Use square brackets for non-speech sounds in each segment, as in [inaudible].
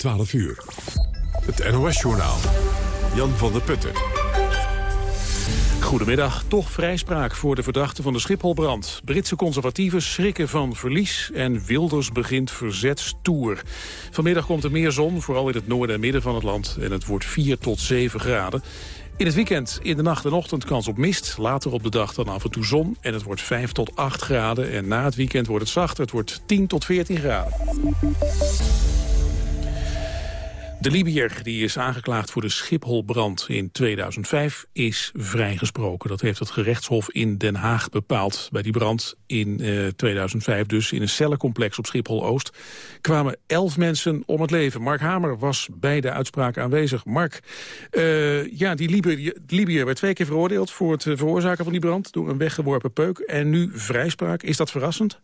12 uur. Het NOS-journaal. Jan van der Putten. Goedemiddag. Toch vrijspraak voor de verdachte van de Schipholbrand. Britse conservatieven schrikken van verlies en Wilders begint verzetstoer. Vanmiddag komt er meer zon, vooral in het noorden en midden van het land. En het wordt 4 tot 7 graden. In het weekend in de nacht en ochtend kans op mist. Later op de dag dan af en toe zon. En het wordt 5 tot 8 graden. En na het weekend wordt het zachter. Het wordt 10 tot 14 graden. De Libiër, die is aangeklaagd voor de Schipholbrand in 2005, is vrijgesproken. Dat heeft het gerechtshof in Den Haag bepaald. Bij die brand in eh, 2005 dus in een cellencomplex op Schiphol-Oost... kwamen elf mensen om het leven. Mark Hamer was bij de uitspraak aanwezig. Mark, uh, ja, die Libiër, werd twee keer veroordeeld... voor het veroorzaken van die brand door een weggeworpen peuk. En nu vrijspraak. Is dat verrassend?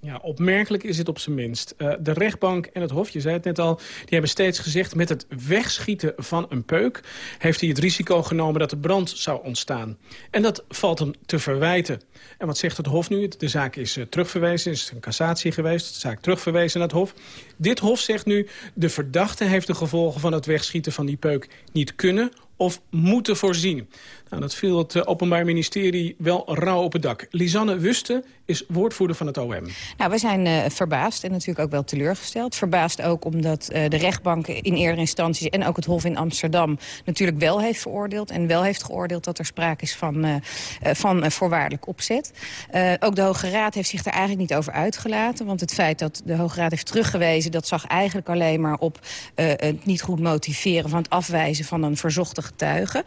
Ja, opmerkelijk is het op zijn minst. Uh, de rechtbank en het hof, je zei het net al, die hebben steeds gezegd... met het wegschieten van een peuk heeft hij het risico genomen dat er brand zou ontstaan. En dat valt hem te verwijten. En wat zegt het hof nu? De zaak is uh, terugverwezen, is een cassatie geweest, de zaak terugverwezen naar het hof. Dit hof zegt nu, de verdachte heeft de gevolgen van het wegschieten van die peuk niet kunnen of moeten voorzien. Nou, dat viel het eh, Openbaar Ministerie wel rauw op het dak. Lisanne Wuste is woordvoerder van het OM. Nou, we zijn uh, verbaasd en natuurlijk ook wel teleurgesteld. Verbaasd ook omdat uh, de rechtbank in eerdere instanties... en ook het Hof in Amsterdam natuurlijk wel heeft veroordeeld... en wel heeft geoordeeld dat er sprake is van, uh, van voorwaardelijk opzet. ook de Hoge Raad heeft zich daar eigenlijk niet over uitgelaten. Want het feit dat de Hoge Raad heeft teruggewezen... dat zag eigenlijk alleen maar op het niet goed motiveren... van het afwijzen van een verzochte getuige.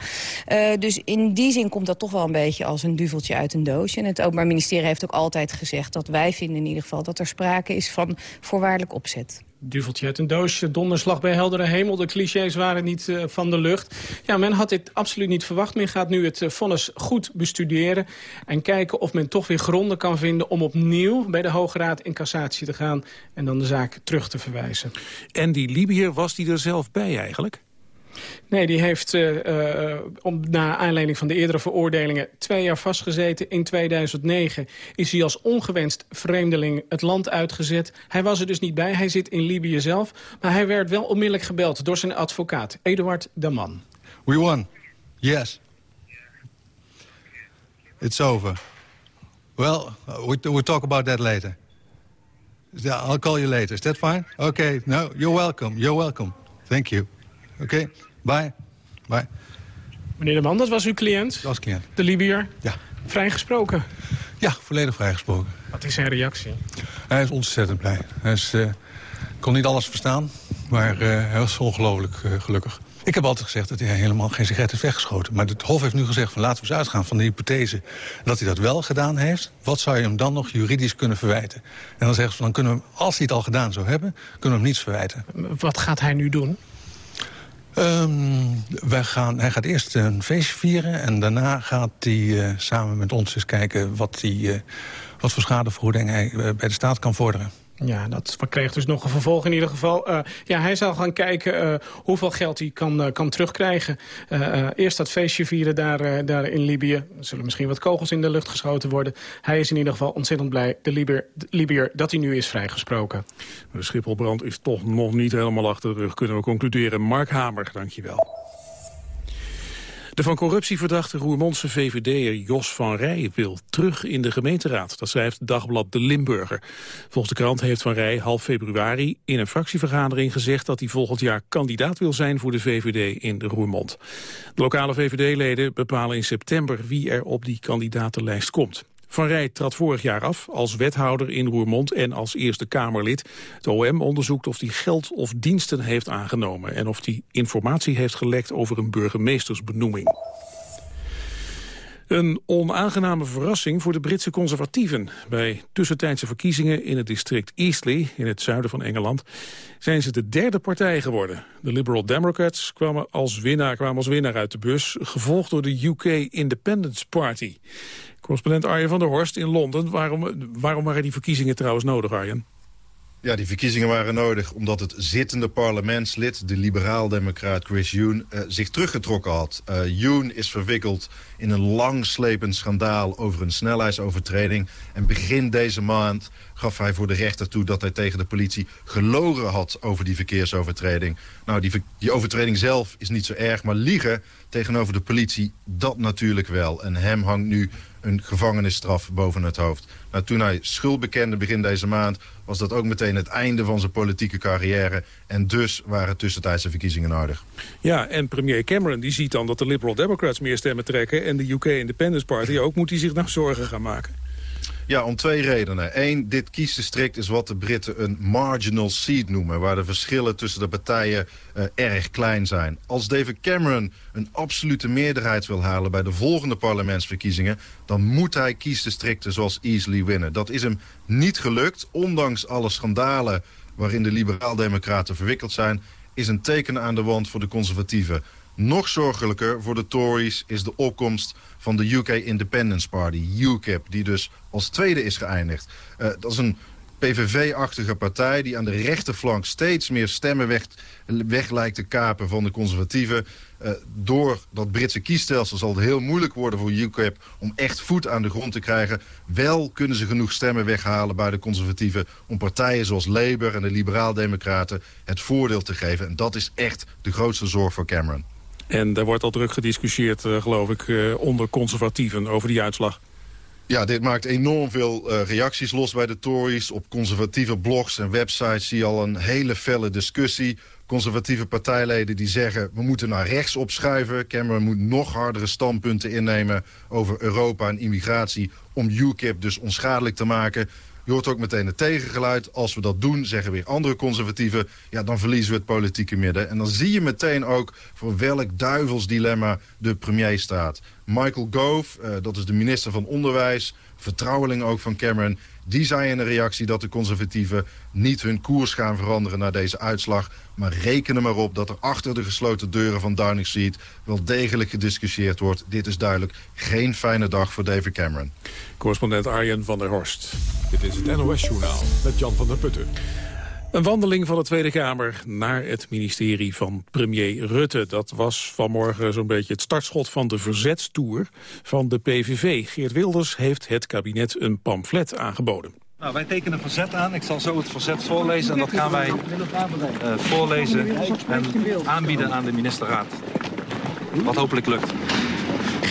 dus in die zin komt dat toch wel een beetje als een duveltje uit een doosje. En het Openbaar Ministerie heeft ook altijd gezegd dat wij vinden in ieder geval... dat er sprake is van voorwaardelijk opzet. Duveltje uit een doosje, donderslag bij heldere hemel. De clichés waren niet uh, van de lucht. Ja, men had dit absoluut niet verwacht. Men gaat nu het uh, vonnis goed bestuderen... en kijken of men toch weer gronden kan vinden... om opnieuw bij de Hoge Raad in cassatie te gaan... en dan de zaak terug te verwijzen. En die Libiër, was die er zelf bij eigenlijk? Nee, die heeft uh, om, na aanleiding van de eerdere veroordelingen twee jaar vastgezeten. In 2009 is hij als ongewenst vreemdeling het land uitgezet. Hij was er dus niet bij, hij zit in Libië zelf. Maar hij werd wel onmiddellijk gebeld door zijn advocaat, Eduard Daman. We won. Yes. It's over. Well, we, we'll talk about that later. I'll call you later. Is that fine? Okay. No, you're welcome. You're welcome. Thank you. Oké, okay. bye. Bye. Meneer de Man, dat was uw cliënt? Dat was cliënt. De Libiër? Ja. Vrijgesproken? Ja, volledig vrijgesproken. Wat is zijn reactie? Hij is ontzettend blij. Hij is, uh, kon niet alles verstaan, maar uh, hij was ongelooflijk uh, gelukkig. Ik heb altijd gezegd dat hij helemaal geen sigaret heeft weggeschoten. Maar het Hof heeft nu gezegd van laten we eens uitgaan van de hypothese... dat hij dat wel gedaan heeft. Wat zou je hem dan nog juridisch kunnen verwijten? En dan zeggen ze, dan kunnen we hem, als hij het al gedaan zou hebben... kunnen we hem niets verwijten. Wat gaat hij nu doen? Um, wij gaan, hij gaat eerst een feestje vieren en daarna gaat hij uh, samen met ons eens kijken... wat, die, uh, wat voor schadevergoeding hij uh, bij de staat kan vorderen. Ja, dat kreeg dus nog een vervolg in ieder geval. Uh, ja, hij zal gaan kijken uh, hoeveel geld hij kan, uh, kan terugkrijgen. eerst dat feestje vieren daar, daar in Libië. Er zullen misschien wat kogels in de lucht geschoten worden. Hij is in ieder geval ontzettend blij, de Libiër dat hij nu is vrijgesproken. De Schipholbrand is toch nog niet helemaal achter de rug, kunnen we concluderen. Mark Hamer, dankjewel. De van corruptie verdachte Roermondse VVD'er Jos van Rij wil terug in de gemeenteraad. Dat schrijft Dagblad De Limburger. Volgens de krant heeft Van Rij half februari in een fractievergadering gezegd... dat hij volgend jaar kandidaat wil zijn voor de VVD in de Roermond. De lokale VVD-leden bepalen in september wie er op die kandidatenlijst komt. Van Rij trad vorig jaar af als wethouder in Roermond en als Eerste Kamerlid. Het OM onderzoekt of hij geld of diensten heeft aangenomen... en of hij informatie heeft gelekt over een burgemeestersbenoeming. Een onaangename verrassing voor de Britse conservatieven. Bij tussentijdse verkiezingen in het district Eastleigh, in het zuiden van Engeland, zijn ze de derde partij geworden. De Liberal Democrats kwamen als winnaar, kwamen als winnaar uit de bus, gevolgd door de UK Independence Party. Correspondent Arjen van der Horst in Londen. Waarom, waarom waren die verkiezingen trouwens nodig, Arjen? Ja, die verkiezingen waren nodig omdat het zittende parlementslid... de liberaal-democraat Chris Yoon uh, zich teruggetrokken had. Uh, Yoon is verwikkeld in een langslepend schandaal over een snelheidsovertreding. En begin deze maand gaf hij voor de rechter toe dat hij tegen de politie gelogen had over die verkeersovertreding. Nou, die, die overtreding zelf is niet zo erg, maar liegen tegenover de politie, dat natuurlijk wel. En hem hangt nu een gevangenisstraf boven het hoofd. Nou, toen hij schuld bekende begin deze maand... was dat ook meteen het einde van zijn politieke carrière. En dus waren tussentijdse verkiezingen nodig. Ja, en premier Cameron die ziet dan dat de Liberal Democrats meer stemmen trekken... en de UK Independence Party ook, moet hij zich nog zorgen gaan maken. Ja, om twee redenen. Eén, dit kiesdistrict is wat de Britten een marginal seat noemen... waar de verschillen tussen de partijen uh, erg klein zijn. Als David Cameron een absolute meerderheid wil halen... bij de volgende parlementsverkiezingen... dan moet hij kiesdistricten zoals Easley winnen. Dat is hem niet gelukt, ondanks alle schandalen... waarin de liberaal-democraten verwikkeld zijn... is een teken aan de wand voor de conservatieven. Nog zorgelijker voor de Tories is de opkomst van de UK Independence Party, UKIP... die dus als tweede is geëindigd. Uh, dat is een PVV-achtige partij die aan de rechterflank steeds meer stemmen weg, weg lijkt te kapen van de conservatieven. Uh, door dat Britse kiesstelsel zal het heel moeilijk worden voor UKIP om echt voet aan de grond te krijgen. Wel kunnen ze genoeg stemmen weghalen bij de conservatieven om partijen zoals Labour en de liberaal-democraten het voordeel te geven. En dat is echt de grootste zorg voor Cameron. En daar wordt al druk gediscussieerd, uh, geloof ik, uh, onder conservatieven over die uitslag. Ja, dit maakt enorm veel uh, reacties los bij de Tories. Op conservatieve blogs en websites zie je al een hele felle discussie. Conservatieve partijleden die zeggen... we moeten naar rechts opschuiven. Cameron moet nog hardere standpunten innemen over Europa en immigratie... om UKIP dus onschadelijk te maken. Je hoort ook meteen het tegengeluid. Als we dat doen, zeggen weer andere conservatieven... ja, dan verliezen we het politieke midden. En dan zie je meteen ook voor welk duivels dilemma de premier staat. Michael Gove, uh, dat is de minister van Onderwijs... vertrouweling ook van Cameron... die zei in een reactie dat de conservatieven niet hun koers gaan veranderen... na deze uitslag, maar rekenen maar op dat er achter de gesloten deuren van Downing Street... wel degelijk gediscussieerd wordt. Dit is duidelijk geen fijne dag voor David Cameron. Correspondent Arjen van der Horst. Dit is het NOS-journaal met Jan van der Putten. Een wandeling van de Tweede Kamer naar het ministerie van premier Rutte. Dat was vanmorgen zo'n beetje het startschot van de verzetstoer van de PVV. Geert Wilders heeft het kabinet een pamflet aangeboden. Nou, wij tekenen verzet aan. Ik zal zo het verzet voorlezen. En dat gaan wij uh, voorlezen en aanbieden aan de ministerraad. Wat hopelijk lukt.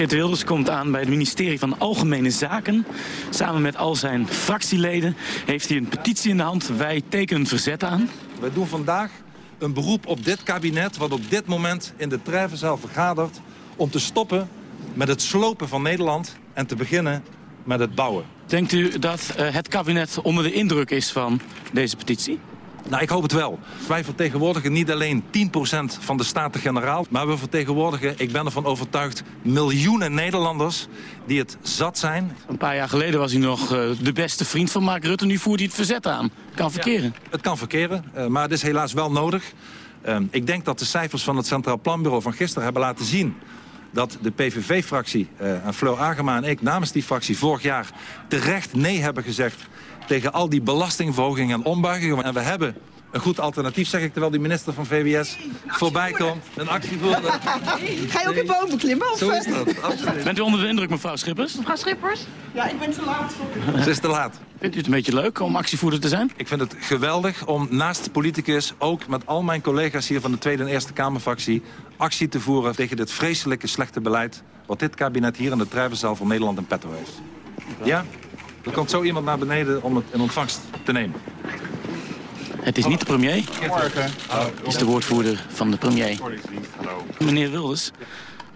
Geert Wilders komt aan bij het ministerie van Algemene Zaken. Samen met al zijn fractieleden heeft hij een petitie in de hand. Wij tekenen verzet aan. Wij doen vandaag een beroep op dit kabinet... wat op dit moment in de Treffenzaal vergadert... om te stoppen met het slopen van Nederland en te beginnen met het bouwen. Denkt u dat uh, het kabinet onder de indruk is van deze petitie? Nou, ik hoop het wel. Wij vertegenwoordigen niet alleen 10% van de Staten-Generaal... maar we vertegenwoordigen, ik ben ervan overtuigd... miljoenen Nederlanders die het zat zijn. Een paar jaar geleden was hij nog uh, de beste vriend van Mark Rutte. Nu voert hij het verzet aan. Kan verkeren. Ja, het kan verkeren, uh, maar het is helaas wel nodig. Uh, ik denk dat de cijfers van het Centraal Planbureau van gisteren hebben laten zien dat de PVV-fractie en Fleur Agema en ik namens die fractie vorig jaar terecht nee hebben gezegd tegen al die belastingverhogingen en ombuigingen. En we hebben een goed alternatief, zeg ik, terwijl die minister van VWS voorbij komt. Een actievoerder. Ga je ook in bomen klimmen? Of? Zo is dat, absoluut. Bent u onder de indruk, mevrouw Schippers? Mevrouw Schippers? Ja, ik ben te laat. Ze is te laat. Vindt u het een beetje leuk om actievoerder te zijn? Ik vind het geweldig om naast de politicus ook met al mijn collega's hier van de Tweede en Eerste Kamerfractie actie te voeren tegen dit vreselijke slechte beleid wat dit kabinet hier in de Trijvenzaal van Nederland in petto heeft. Ja? Er komt zo iemand naar beneden om het in ontvangst te nemen. Het is niet de premier. Het is de woordvoerder van de premier. Meneer Wilders,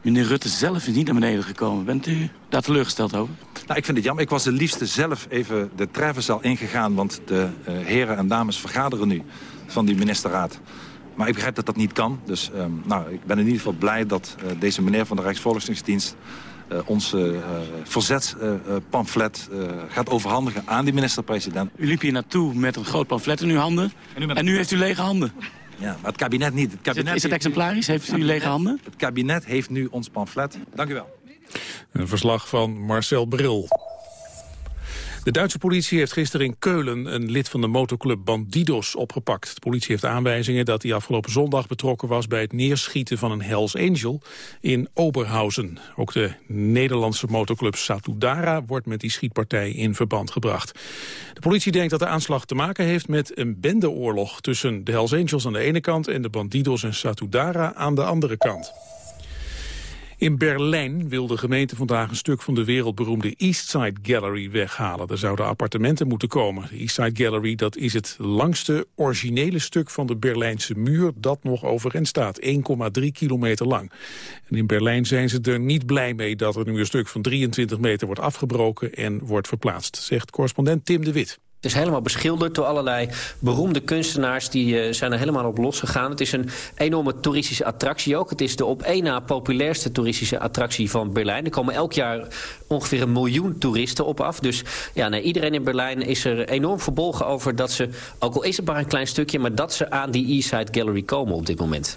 meneer Rutte zelf is niet naar beneden gekomen. Bent u daar teleurgesteld over? Nou, ik vind het jammer. Ik was de liefste zelf even de treffenzaal ingegaan... want de uh, heren en dames vergaderen nu van die ministerraad. Maar ik begrijp dat dat niet kan. Dus um, nou, ik ben in ieder geval blij dat uh, deze meneer van de Rijksvolksdienst uh, ons uh, verzetspamflet gaat overhandigen aan de minister-president. U liep hier naartoe met een groot pamflet in uw handen en nu heeft u lege handen. Ja, maar het kabinet niet. Het kabinet is het, is het exemplarisch? Heeft u lege handen? Het kabinet heeft nu ons pamflet. Dank u wel. Een verslag van Marcel Bril. De Duitse politie heeft gisteren in Keulen een lid van de motoclub Bandidos opgepakt. De politie heeft aanwijzingen dat hij afgelopen zondag betrokken was bij het neerschieten van een Hells Angel in Oberhausen. Ook de Nederlandse motoclub Satudara wordt met die schietpartij in verband gebracht. De politie denkt dat de aanslag te maken heeft met een bendeoorlog tussen de Hells Angels aan de ene kant en de Bandidos en Satudara aan de andere kant. In Berlijn wil de gemeente vandaag een stuk van de wereldberoemde Eastside Gallery weghalen. Er zouden appartementen moeten komen. De Eastside Gallery dat is het langste originele stuk van de Berlijnse muur dat nog overeind staat. 1,3 kilometer lang. En in Berlijn zijn ze er niet blij mee dat er nu een stuk van 23 meter wordt afgebroken en wordt verplaatst, zegt correspondent Tim de Wit. Is helemaal beschilderd door allerlei beroemde kunstenaars. Die uh, zijn er helemaal op losgegaan. Het is een enorme toeristische attractie ook. Het is de op één na populairste toeristische attractie van Berlijn. Er komen elk jaar ongeveer een miljoen toeristen op af. Dus ja, iedereen in Berlijn is er enorm verbolgen over dat ze... ook al is het maar een klein stukje... maar dat ze aan die Eastside Gallery komen op dit moment.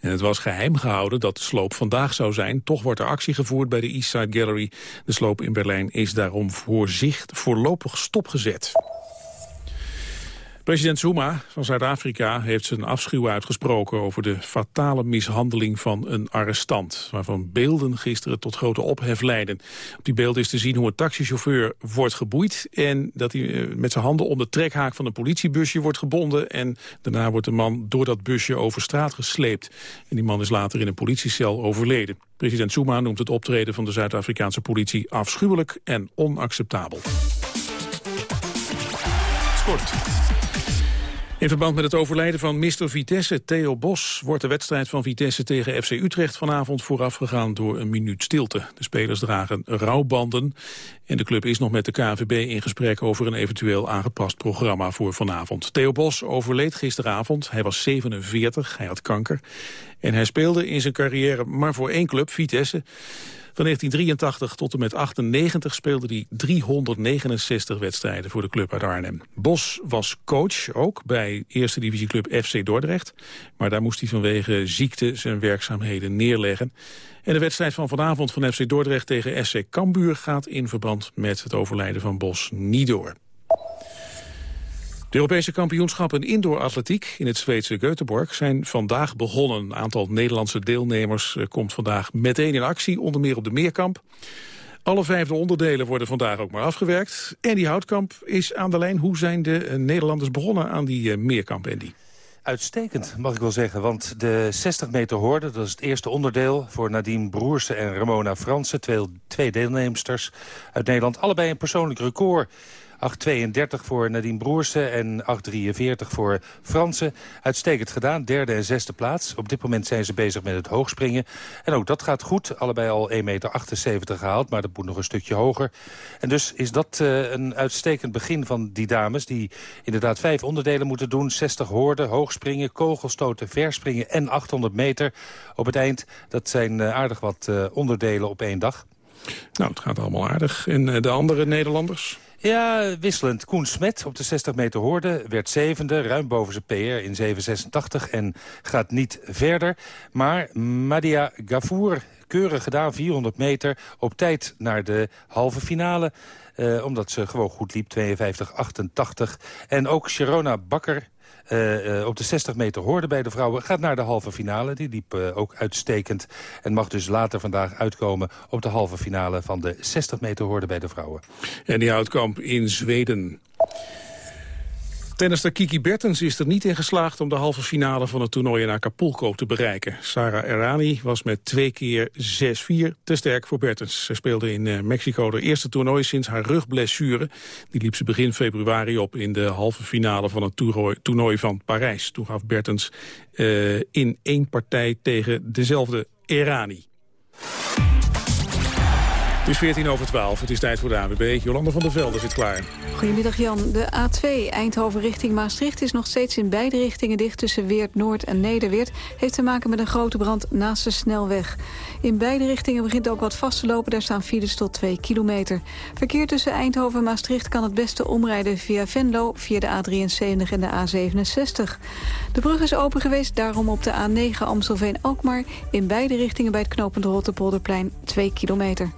En het was geheim gehouden dat de sloop vandaag zou zijn. Toch wordt er actie gevoerd bij de Eastside Gallery. De sloop in Berlijn is daarom voor zich voorlopig stopgezet. President Zuma van Zuid-Afrika heeft zijn afschuw uitgesproken over de fatale mishandeling van een arrestant, waarvan beelden gisteren tot grote ophef leiden. Op die beelden is te zien hoe een taxichauffeur wordt geboeid en dat hij eh, met zijn handen om de trekhaak van een politiebusje wordt gebonden en daarna wordt de man door dat busje over straat gesleept. En die man is later in een politiecel overleden. President Zuma noemt het optreden van de Zuid-Afrikaanse politie afschuwelijk en onacceptabel. In verband met het overlijden van Mr. Vitesse, Theo Bos... wordt de wedstrijd van Vitesse tegen FC Utrecht vanavond voorafgegaan door een minuut stilte. De spelers dragen rouwbanden en de club is nog met de KVB in gesprek... over een eventueel aangepast programma voor vanavond. Theo Bos overleed gisteravond. Hij was 47, hij had kanker. En hij speelde in zijn carrière maar voor één club, Vitesse... Van 1983 tot en met 98 speelde hij 369 wedstrijden voor de club uit Arnhem. Bos was coach, ook bij eerste divisieclub FC Dordrecht. Maar daar moest hij vanwege ziekte zijn werkzaamheden neerleggen. En de wedstrijd van vanavond van FC Dordrecht tegen SC Cambuur gaat in verband met het overlijden van Bos niet door. De Europese kampioenschappen indoor atletiek in het Zweedse Göteborg zijn vandaag begonnen. Een aantal Nederlandse deelnemers eh, komt vandaag meteen in actie, onder meer op de Meerkamp. Alle vijfde onderdelen worden vandaag ook maar afgewerkt. En die Houtkamp is aan de lijn. Hoe zijn de eh, Nederlanders begonnen aan die uh, Meerkamp, Andy? Uitstekend, mag ik wel zeggen. Want de 60 meter hoorde, dat is het eerste onderdeel... voor Nadine Broersen en Ramona Fransen, twee, twee deelnemsters uit Nederland. Allebei een persoonlijk record 8.32 voor Nadine Broersen en 8.43 voor Fransen. Uitstekend gedaan, derde en zesde plaats. Op dit moment zijn ze bezig met het hoogspringen. En ook dat gaat goed. Allebei al 1,78 meter gehaald, maar dat moet nog een stukje hoger. En dus is dat uh, een uitstekend begin van die dames... die inderdaad vijf onderdelen moeten doen. 60 hoorden, hoogspringen, kogelstoten, verspringen en 800 meter op het eind. Dat zijn uh, aardig wat uh, onderdelen op één dag. Nou, het gaat allemaal aardig. En de andere Nederlanders? Ja, wisselend. Koen Smet op de 60 meter hoorde werd zevende, ruim boven zijn PR in 7,86 en gaat niet verder. Maar Madia Gafour, keurig gedaan, 400 meter, op tijd naar de halve finale. Uh, omdat ze gewoon goed liep, 52-88. En ook Sharona Bakker, uh, op de 60 meter hoorde bij de vrouwen. Gaat naar de halve finale. Die liep uh, ook uitstekend. En mag dus later vandaag uitkomen op de halve finale van de 60 meter hoorde bij de vrouwen. En die houtkamp in Zweden. Tennister Kiki Bertens is er niet in geslaagd om de halve finale van het toernooi in Acapulco te bereiken. Sarah Errani was met twee keer 6-4 te sterk voor Bertens. Ze speelde in uh, Mexico de eerste toernooi sinds haar rugblessure. Die liep ze begin februari op in de halve finale van het toernooi, van Parijs. Toen gaf Bertens uh, in één partij tegen dezelfde Errani. Het is 14 over 12. Het is tijd voor de AWB. Jolanda van der Velde zit klaar. Goedemiddag Jan. De A2 Eindhoven richting Maastricht is nog steeds in beide richtingen dicht tussen Weert Noord en Nederweert. Heeft te maken met een grote brand naast de snelweg. In beide richtingen begint ook wat vast te lopen. Daar staan files tot 2 kilometer. Verkeer tussen Eindhoven en Maastricht kan het beste omrijden via Venlo, via de A73 en de A67. De brug is open geweest, daarom op de A9 Amstelveen-Alkmaar. In beide richtingen bij het knooppunt Rotterpolderplein 2 kilometer.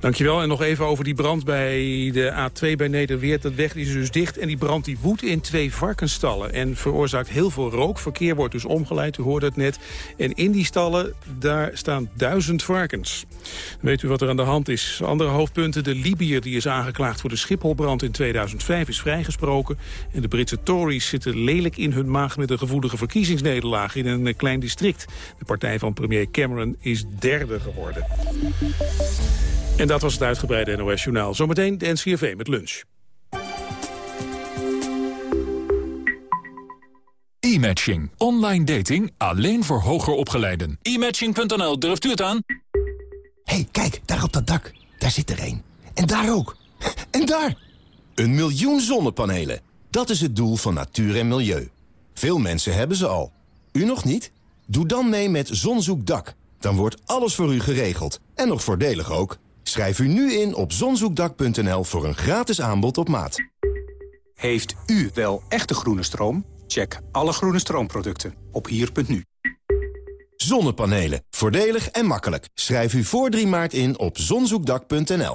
Dankjewel. En nog even over die brand bij de A2 bij Nederweert. Dat weg is dus dicht en die brand die woedt in twee varkensstallen... en veroorzaakt heel veel rook. Verkeer wordt dus omgeleid, u hoorde het net. En in die stallen, daar staan duizend varkens. Weet u wat er aan de hand is? Andere hoofdpunten, de Libiër die is aangeklaagd voor de Schipholbrand in 2005 is vrijgesproken. En de Britse Tories zitten lelijk in hun maag met een gevoelige verkiezingsnederlaag in een klein district. De partij van premier Cameron is derde geworden. En dat was het uitgebreide NOS-journaal. Zometeen de NCRV met lunch. E-matching. Online dating alleen voor hoger opgeleiden. E-matching.nl, durft u het aan? hey, kijk, daar op dat dak. Daar zit er één. En daar ook. [laughs] En daar! Een miljoen zonnepanelen. Dat is het doel van natuur en milieu. Veel mensen hebben ze al. U nog niet? Doe dan mee met Zonzoekdak. Dan wordt alles voor u geregeld. En nog voordelig ook. Schrijf u nu in op zonzoekdak.nl voor een gratis aanbod op maat. Heeft u wel echte groene stroom? Check alle groene stroomproducten op hier.nu. Zonnepanelen. Voordelig en makkelijk. Schrijf u voor 3 maart in op zonzoekdak.nl.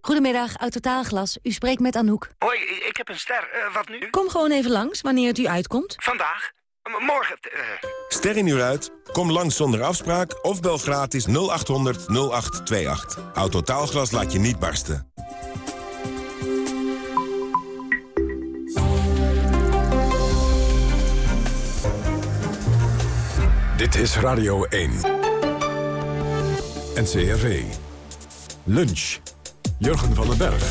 Goedemiddag, Autotaalglas. U spreekt met Anouk. Hoi, ik heb een ster. Uh, wat nu? Kom gewoon even langs, wanneer het u uitkomt. Vandaag? Morgen? Uh... Ster in uur uit? Kom langs zonder afspraak of bel gratis 0800 0828. Autotaalglas laat je niet barsten. Dit is Radio 1. NCRV. Lunch. Jurgen van den Berg.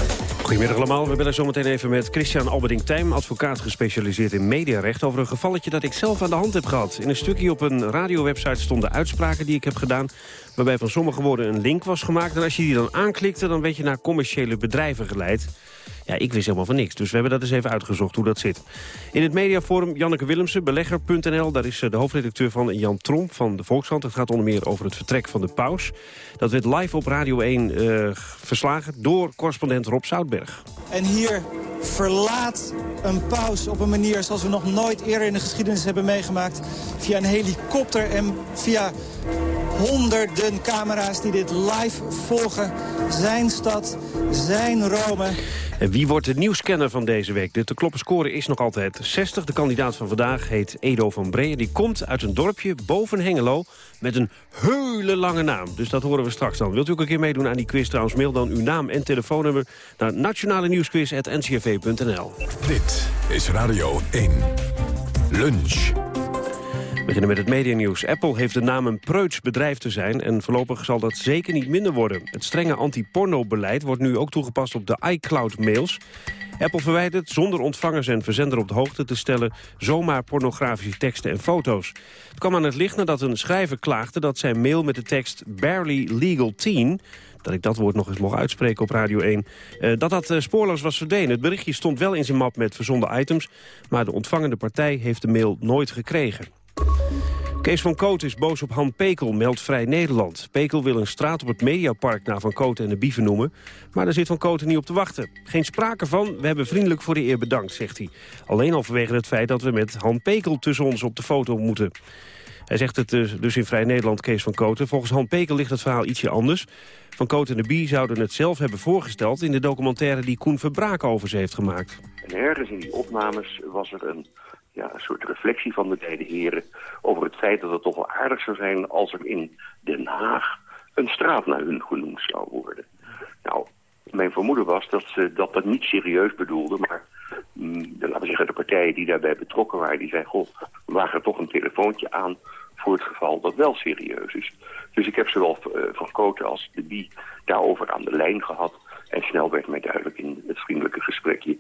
Goedemiddag allemaal. We bellen zometeen even met Christian Alberding Tijm... advocaat gespecialiseerd in mediarecht... over een gevalletje dat ik zelf aan de hand heb gehad. In een stukje op een radiowebsite stonden uitspraken die ik heb gedaan... waarbij van sommige woorden een link was gemaakt. En als je die dan aanklikte, dan werd je naar commerciële bedrijven geleid. Ja, ik wist helemaal van niks, dus we hebben dat eens even uitgezocht hoe dat zit. In het mediaforum Janneke Willemsen, belegger.nl. Daar is eh, de hoofdredacteur van Jan Tromp van de Volkskrant. Het gaat onder meer over het vertrek van de paus. Dat werd live op Radio 1 uh, eh, verslagen door correspondent Rob Zoutberg. En hier verlaat een paus op een manier zoals we nog nooit eerder in de geschiedenis hebben meegemaakt. Via een helikopter en via honderden camera's die dit live volgen. Zijn stad, zijn Rome. En wie wordt de nieuwscanner van deze week? De te kloppen score is nog altijd 60. De kandidaat van vandaag heet Edo van Breeën. Die komt uit een dorpje boven Hengelo met een hele lange naam. Dus dat horen we straks dan. Wilt u ook een keer meedoen aan die quiz trouwens? Mail dan uw naam en telefoonnummer naar nationale nieuwsquiz.ncrv.nl. Dit is Radio 1. Lunch. We beginnen met het medianieuws. Apple heeft de naam een preuts bedrijf te zijn... en voorlopig zal dat zeker niet minder worden. Het strenge anti-porno-beleid wordt nu ook toegepast op de iCloud-mails. Apple verwijdert zonder ontvangers en verzender op de hoogte te stellen... zomaar pornografische teksten en foto's. Het kwam aan het licht nadat een schrijver klaagde dat zijn mail met de tekst... Barely Legal Teen dat ik dat woord nog eens mocht uitspreken op Radio 1... Uh, eh, dat dat uh, spoorloos was verdwenen. Het berichtje stond wel in zijn map met verzonden items... maar de ontvangende partij heeft de mail nooit gekregen. Kees van Koot is boos op Han Pekel, meldt Vrij Nederland. Pekel wil een straat op het Mediapark naar Van Koot en de Bieven noemen. Maar daar zit Van Koot niet op te wachten. Geen sprake van, we hebben vriendelijk voor de eer bedankt, zegt hij. Alleen al vanwege het feit dat we met Han Pekel tussen ons op de foto moeten. Hij zegt het dus, dus in Vrij Nederland, Kees van Koten. Volgens Han Pekel ligt het verhaal ietsje anders. Van Koten en de Bie zouden het zelf hebben voorgesteld... in de documentaire die Koen Verbraak over ze heeft gemaakt. En ergens in die opnames was er een ja, een soort reflectie van de beide heren... over het feit dat het toch wel aardig zou zijn als er in Den Haag een straat naar hun genoemd zou worden. Nou, mijn vermoeden was dat ze dat, dat niet serieus bedoelden, maar mm, laten we zeggen, de partijen die daarbij betrokken waren, die zeiden, goh, we wagen toch een telefoontje aan voor het geval dat wel serieus is. Dus ik heb zowel uh, Van Koten als de Bie daarover aan de lijn gehad. En snel werd mij duidelijk in het vriendelijke gesprekje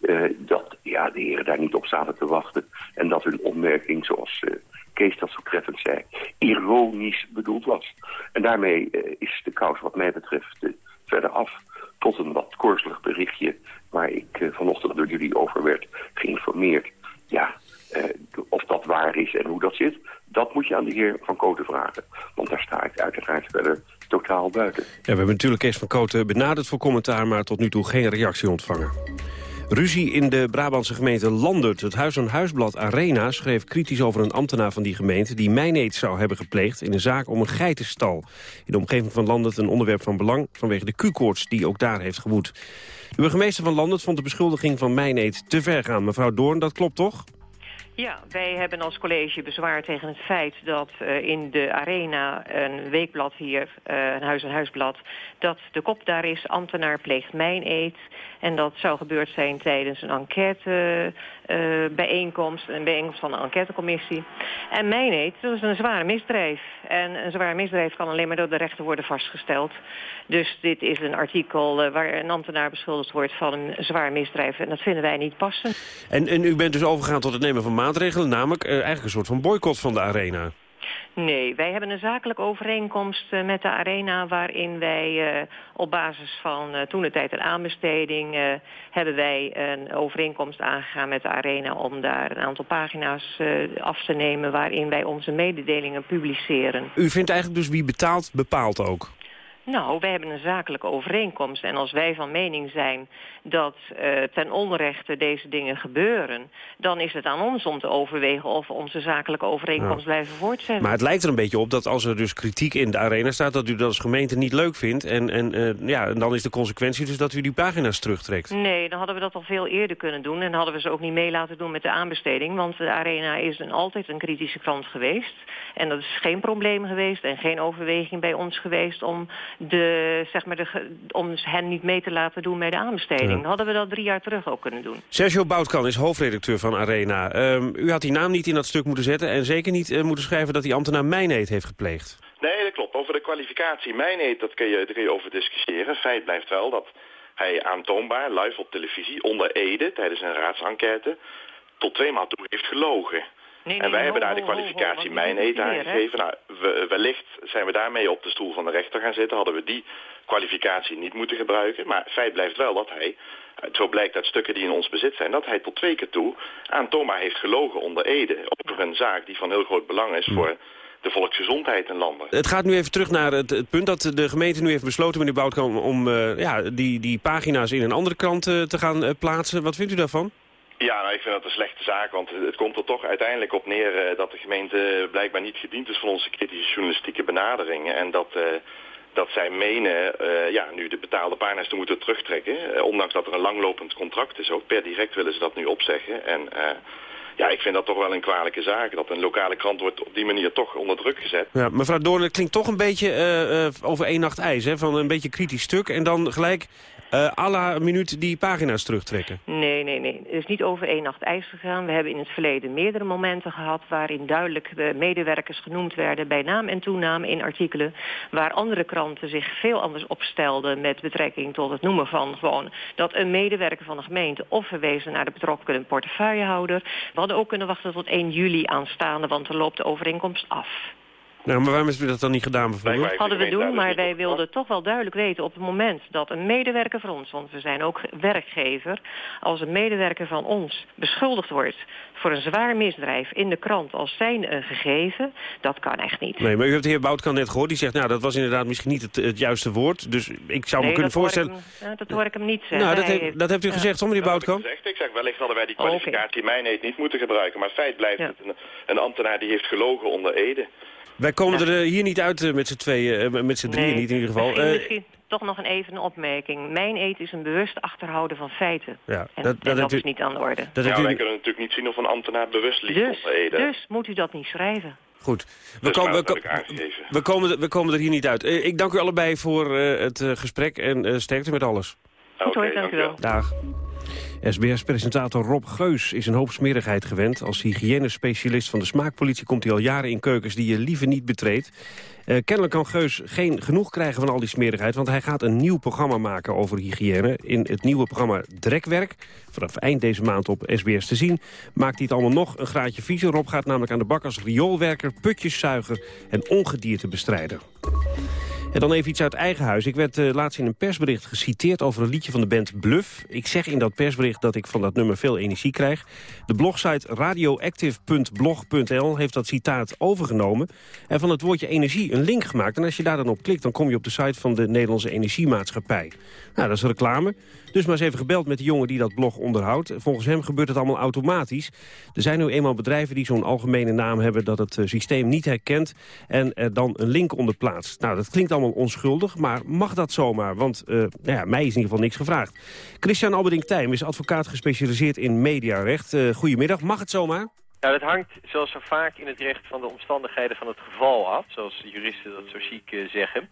uh, dat ja, de heren daar niet op zaten te wachten. En dat hun opmerking, zoals uh, Kees dat zo treffend zei, ironisch bedoeld was. En daarmee uh, is de kous wat mij betreft verder af tot een wat korselig berichtje waar ik vanochtend door jullie over werd geïnformeerd. Ja, of dat waar is en hoe dat zit, dat moet je aan de heer Van Koten vragen. Want daar sta ik uiteraard verder totaal buiten. Ja, we hebben natuurlijk Kees van Koten benaderd voor commentaar... maar tot nu toe geen reactie ontvangen. Ruzie in de Brabantse gemeente Landert. Het Huis aan Huisblad Arena schreef kritisch over een ambtenaar van die gemeente... die mijneet zou hebben gepleegd in een zaak om een geitenstal. In de omgeving van Landert een onderwerp van belang... vanwege de Q-koorts die ook daar heeft gewoed. De burgemeester van Landert vond de beschuldiging van mijneet te ver gaan. Mevrouw Doorn, dat klopt toch? Ja, wij hebben als college bezwaar tegen het feit dat uh, in de arena een weekblad hier, uh, een huis- en huisblad, dat de kop daar is, ambtenaar pleegt mijn En dat zou gebeurd zijn tijdens een enquête uh, bijeenkomst, een bijeenkomst van een enquêtecommissie. En mijn dat is een zware misdrijf. En een zwaar misdrijf kan alleen maar door de rechter worden vastgesteld. Dus dit is een artikel waar een ambtenaar beschuldigd wordt van een zwaar misdrijf. En dat vinden wij niet passen. En, en u bent dus overgegaan tot het nemen van maatregelen, namelijk uh, eigenlijk een soort van boycott van de arena. Nee, wij hebben een zakelijke overeenkomst uh, met de arena... waarin wij uh, op basis van uh, toen de tijd een aanbesteding... hebben wij een overeenkomst aangegaan met de arena... om daar een aantal pagina's af te nemen... waarin wij onze mededelingen publiceren. U vindt eigenlijk dus wie betaalt, bepaalt ook? Nou, wij hebben een zakelijke overeenkomst. En als wij van mening zijn dat uh, ten onrechte deze dingen gebeuren... dan is het aan ons om te overwegen of we onze zakelijke overeenkomst ja. blijven voortzetten. Maar het lijkt er een beetje op dat als er dus kritiek in de arena staat... dat u dat als gemeente niet leuk vindt. En, en, uh, ja, en dan is de consequentie dus dat u die pagina's terugtrekt. Nee, dan hadden we dat al veel eerder kunnen doen. En hadden we ze ook niet mee laten doen met de aanbesteding. Want de arena is een, altijd een kritische krant geweest. En dat is geen probleem geweest en geen overweging bij ons geweest... om de, zeg maar de, om hen niet mee te laten doen bij de aanbesteding. Ja. Hadden we dat drie jaar terug ook kunnen doen. Sergio Boutkan is hoofdredacteur van Arena. Um, u had die naam niet in dat stuk moeten zetten... en zeker niet uh, moeten schrijven dat die ambtenaar mijneet heeft gepleegd. Nee, dat klopt. Over de kwalificatie mijneet, dat kun je, daar kun je over discussiëren. Feit blijft wel dat hij aantoonbaar, live op televisie, onder Ede... tijdens een raadsenquête, tot twee maal toe heeft gelogen. Nee, nee, en wij ho, hebben daar de kwalificatie ho, mijn eten meer, aangegeven. Nou, we, wellicht zijn we daarmee op de stoel van de rechter gaan zitten. Hadden we die kwalificatie niet moeten gebruiken. Maar feit blijft wel dat hij, zo blijkt uit stukken die in ons bezit zijn... dat hij tot twee keer toe aantoonbaar heeft gelogen onder Ede... over een zaak die van heel groot belang is voor de volksgezondheid in landen. Het gaat nu even terug naar het, het punt dat de gemeente nu heeft besloten, meneer Boutkamp... om uh, ja, die, die pagina's in een andere krant uh, te gaan uh, plaatsen. Wat vindt u daarvan? Ja, nou, ik vind dat een slechte zaak, want het komt er toch uiteindelijk op neer uh, dat de gemeente blijkbaar niet gediend is van onze kritische journalistieke benaderingen. En dat, uh, dat zij menen uh, ja, nu de betaalde pagina's te moeten terugtrekken. ondanks dat er een langlopend contract is ook. Per direct willen ze dat nu opzeggen. En ja, ik vind dat toch wel een kwalijke zaak. Dat een lokale krant wordt op die manier toch onder druk gezet. Ja, mevrouw Doorn, het klinkt toch een beetje over één nacht ijs. Hè? Van een beetje kritisch stuk en dan gelijk uh, à la minuut die pagina's terugtrekken? Nee, nee, nee. Het is niet over één nacht ijs gegaan. We hebben in het verleden meerdere momenten gehad... waarin duidelijk de medewerkers genoemd werden bij naam en toenaam in artikelen... waar andere kranten zich veel anders opstelden met betrekking tot het noemen van gewoon... dat een medewerker van de gemeente of verwezen naar de betrokken portefeuillehouder... we hadden ook kunnen wachten tot 1 juli aanstaande, want er loopt de overeenkomst af. Nou, maar waarom is u dat dan niet gedaan bijvoorbeeld? Hadden we doen, maar wij wilden toch wel duidelijk weten op het moment dat een medewerker van ons, want we zijn ook werkgever, als een medewerker van ons beschuldigd wordt voor een zwaar misdrijf in de krant als zijn een gegeven, dat kan echt niet. Nee, maar u hebt de heer Boutkan net gehoord, die zegt, nou dat was inderdaad misschien niet het, het juiste woord, dus ik zou nee, me kunnen voorstellen... Hem, nou, dat hoor ik hem niet zeggen. Nou, dat, heeft, dat heeft u ja. gezegd, toch meneer Boutkan? Ik zeg, wellicht hadden wij die kwalificatie oh, okay. mijneet niet moeten gebruiken, maar feit blijft ja. het een, een ambtenaar die heeft gelogen onder Ede. Wij komen ja. er hier niet uit met z'n tweeën, met z'n drieën nee, niet in ieder geval. Misschien, uh, misschien toch nog een even een opmerking. Mijn eet is een bewust achterhouden van feiten. Ja, en dat, en dat, dat is niet aan de orde. Dat ja, u... wij kunnen natuurlijk niet zien of een ambtenaar bewust liegt dus, Ede. Dus moet u dat niet schrijven. Goed. We, dus komen, nou, we, we, komen, we komen er hier niet uit. Ik dank u allebei voor uh, het uh, gesprek en sterkte met alles. Goed okay, hoor, dank u wel. Dag. SBS-presentator Rob Geus is een hoop smerigheid gewend. Als hygiënespecialist van de smaakpolitie komt hij al jaren in keukens die je liever niet betreedt. Uh, kennelijk kan Geus geen genoeg krijgen van al die smerigheid... want hij gaat een nieuw programma maken over hygiëne. In het nieuwe programma Drekwerk, vanaf eind deze maand op SBS te zien... maakt hij het allemaal nog een graadje viezer. Rob gaat namelijk aan de bak als rioolwerker, putjeszuiger en ongediertebestrijder. En dan even iets uit eigen huis. Ik werd uh, laatst in een persbericht geciteerd over een liedje van de band Bluff. Ik zeg in dat persbericht dat ik van dat nummer veel energie krijg. De blogsite radioactive.blog.nl heeft dat citaat overgenomen... en van het woordje energie een link gemaakt. En als je daar dan op klikt, dan kom je op de site van de Nederlandse Energiemaatschappij. Nou, dat is reclame. Dus maar eens even gebeld met de jongen die dat blog onderhoudt. Volgens hem gebeurt het allemaal automatisch. Er zijn nu eenmaal bedrijven die zo'n algemene naam hebben... dat het eh, systeem niet herkent en er dan een link onder plaatst. Nou, dat klinkt allemaal onschuldig, maar mag dat zomaar? Want uh, nou ja, mij is in ieder geval niks gevraagd. Christian Alberding-Tijm is advocaat gespecialiseerd in mediarecht. Uh, goedemiddag, mag het zomaar? Nou, dat hangt zoals zo vaak in het recht van de omstandigheden van het geval af, zoals juristen dat zo ziek uh, zeggen.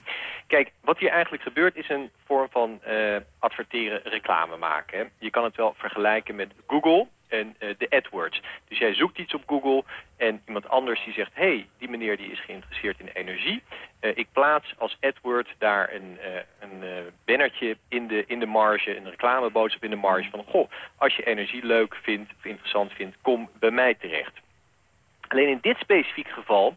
Kijk, wat hier eigenlijk gebeurt is een vorm van uh, adverteren, reclame maken. Hè. Je kan het wel vergelijken met Google en uh, de AdWords. Dus jij zoekt iets op Google en iemand anders die zegt... hé, hey, die meneer die is geïnteresseerd in energie. Uh, ik plaats als AdWord daar een, uh, een bannertje in de, in de marge... een reclameboodschap in de marge van... goh, als je energie leuk vindt of interessant vindt, kom bij mij terecht. Alleen in dit specifieke geval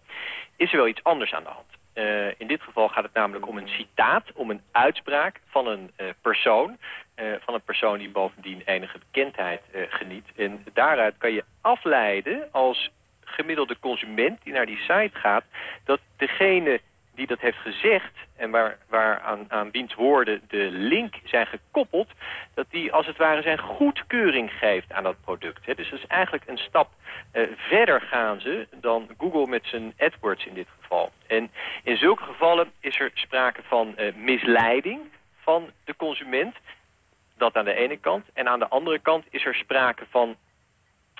is er wel iets anders aan de hand. Uh, in dit geval gaat het namelijk om een citaat, om een uitspraak van een uh, persoon. Uh, van een persoon die bovendien enige bekendheid geniet. En daaruit kan je afleiden als gemiddelde consument die naar die site gaat... dat degene die dat heeft gezegd en waar, waar aan, wiens woorden de link zijn gekoppeld... dat die als het ware zijn goedkeuring geeft aan dat product. Dus dat is eigenlijk een stap uh, verder gaan ze dan Google met zijn AdWords in dit geval. En in zulke gevallen is er sprake van uh, misleiding van de consument. Dat aan de ene kant. En aan de andere kant is er sprake van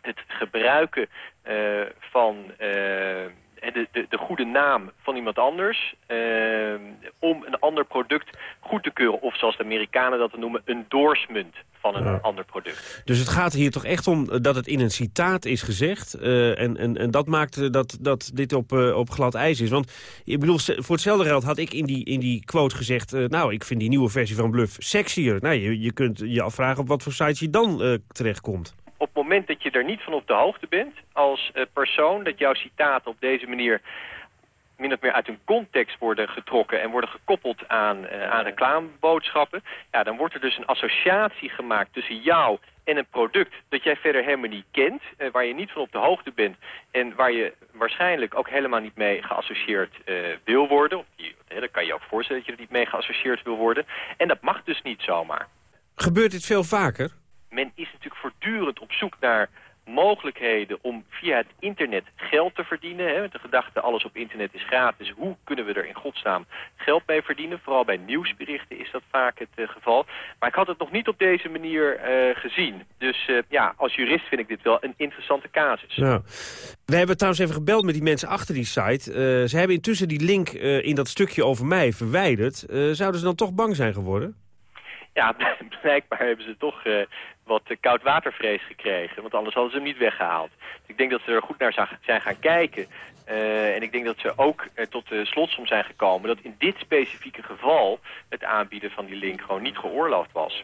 het gebruiken uh, van de, de, de, goede naam van iemand anders... Uh, om een ander product goed te keuren. Of zoals de Amerikanen dat noemen, endorsement van een ja. ander product. Dus het gaat hier toch echt om dat het in een citaat is gezegd. Uh, en, en, en dat maakt dat, dat dit op, uh, op glad ijs is. Want ik bedoel, voor hetzelfde geld had ik in die, in die quote gezegd... Uh, nou, ik vind die nieuwe versie van Bluff sexier. Nou, je, je kunt je afvragen op wat voor sites je dan terechtkomt moment dat je er niet van op de hoogte bent als uh, persoon, dat jouw citaten op deze manier min of meer uit hun context worden getrokken en worden gekoppeld aan, uh, aan reclameboodschappen, ja, dan wordt er dus een associatie gemaakt tussen jou en een product dat jij verder helemaal niet kent, uh, waar je niet van op de hoogte bent en waar je waarschijnlijk ook helemaal niet mee geassocieerd uh, wil worden. Of die, hè, dan kan je ook voorstellen dat je er niet mee geassocieerd wil worden. En dat mag dus niet zomaar. Gebeurt dit veel vaker? Men is natuurlijk voortdurend op zoek naar mogelijkheden om via het internet geld te verdienen. Hè, met de gedachte alles op internet is gratis. Hoe kunnen we er in godsnaam geld mee verdienen? Vooral bij nieuwsberichten is dat vaak het uh, geval. Maar ik had het nog niet op deze manier uh, gezien. Dus uh, ja, als jurist vind ik dit wel een interessante casus. Ja. We hebben trouwens even gebeld met die mensen achter die site. ze hebben intussen die link in dat stukje over mij verwijderd. zouden ze dan toch bang zijn geworden? Ja, [laughs] blijkbaar hebben ze toch uh, wat koudwatervrees gekregen. Want anders hadden ze hem niet weggehaald. Ik denk dat ze er goed naar zijn gaan kijken. Uh, en ik denk dat ze ook uh, tot de slotsom zijn gekomen... dat in dit specifieke geval het aanbieden van die link gewoon niet geoorloofd was.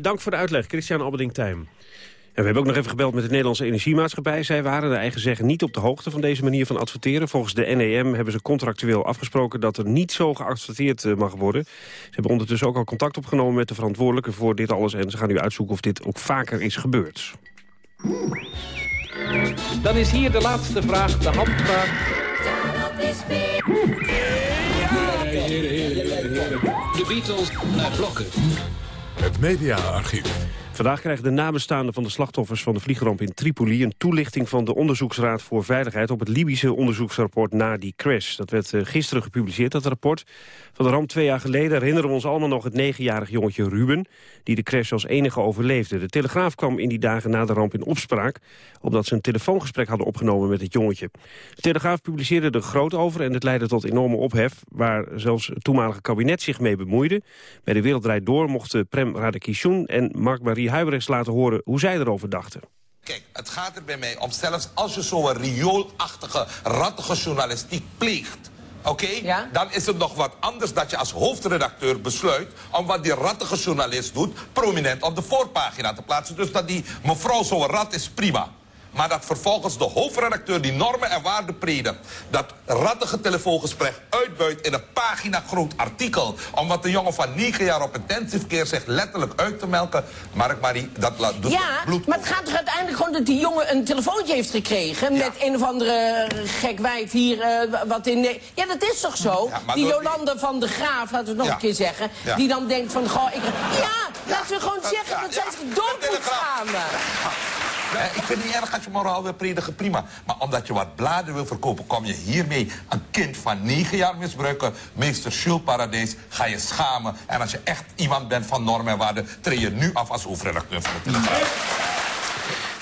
dank voor de uitleg, Christian Albeding-Tijm. En we hebben ook nog even gebeld met de Nederlandse Energiemaatschappij. Zij waren naar eigen zeggen niet op de hoogte van deze manier van adverteren. Volgens de NEM hebben ze contractueel afgesproken dat er niet zo geadverteerd mag worden. Ze hebben ondertussen ook al contact opgenomen met de verantwoordelijke voor dit alles. En ze gaan nu uitzoeken of dit ook vaker is gebeurd. Dan is hier de laatste vraag, de handvraag. De Beatles naar blokken. Het mediaarchief. Vandaag krijgen de nabestaanden van de slachtoffers van de vliegramp in Tripoli... een toelichting van de Onderzoeksraad voor Veiligheid... op het Libische onderzoeksrapport na die crash. Dat werd gisteren gepubliceerd, dat rapport. Van de ramp twee jaar geleden herinneren we ons allemaal nog... het negenjarig jongetje Ruben, die de crash als enige overleefde. De Telegraaf kwam in die dagen na de ramp in opspraak... omdat ze een telefoongesprek hadden opgenomen met het jongetje. De Telegraaf publiceerde er groot over en het leidde tot enorme ophef... waar zelfs het toenmalige kabinet zich mee bemoeide. Bij de Wereldrijd Door mochten Prem Radakishun en Mark-Marie Huibrechts laten horen hoe zij erover dachten. Kijk, het gaat er bij mij om, zelfs als je zo'n rioolachtige, rattige journalistiek pleegt... Oké? Okay? Ja? Dan is het nog wat anders dat je als hoofdredacteur besluit... om wat die rattige journalist doet, prominent op de voorpagina te plaatsen. Dus dat die mevrouw zo'n rat is prima. Maar dat vervolgens de hoofdredacteur die normen en waarden predikt... dat rattige telefoongesprek uitbuit in een pagina groot artikel... omdat de jongen van 9 jaar op intensive care zich letterlijk uit te melken... Mark Marie, dat la- doet Ja, bloed... maar het gaat toch uiteindelijk gewoon dat die jongen een telefoontje heeft gekregen... met een of andere gek wijf hier, eh, wat in... de- Ja, dat is toch zo? Ja, die Jolande van de Graaf, laten we het nog een keer zeggen... Die dan denkt van, goh, ik... Ja, laten we gewoon zeggen dat zij zich dood moet schamen. Ik vind het niet erg als je moraal wil predigen, prima. Maar omdat je wat bladen wil verkopen, kom je hiermee een kind van 9 jaar misbruiken. Meester Jules Paradijs, ga je schamen. En als je echt iemand bent van normen en waarden, treed je nu af als hoofdredacteur van de Telegraaf.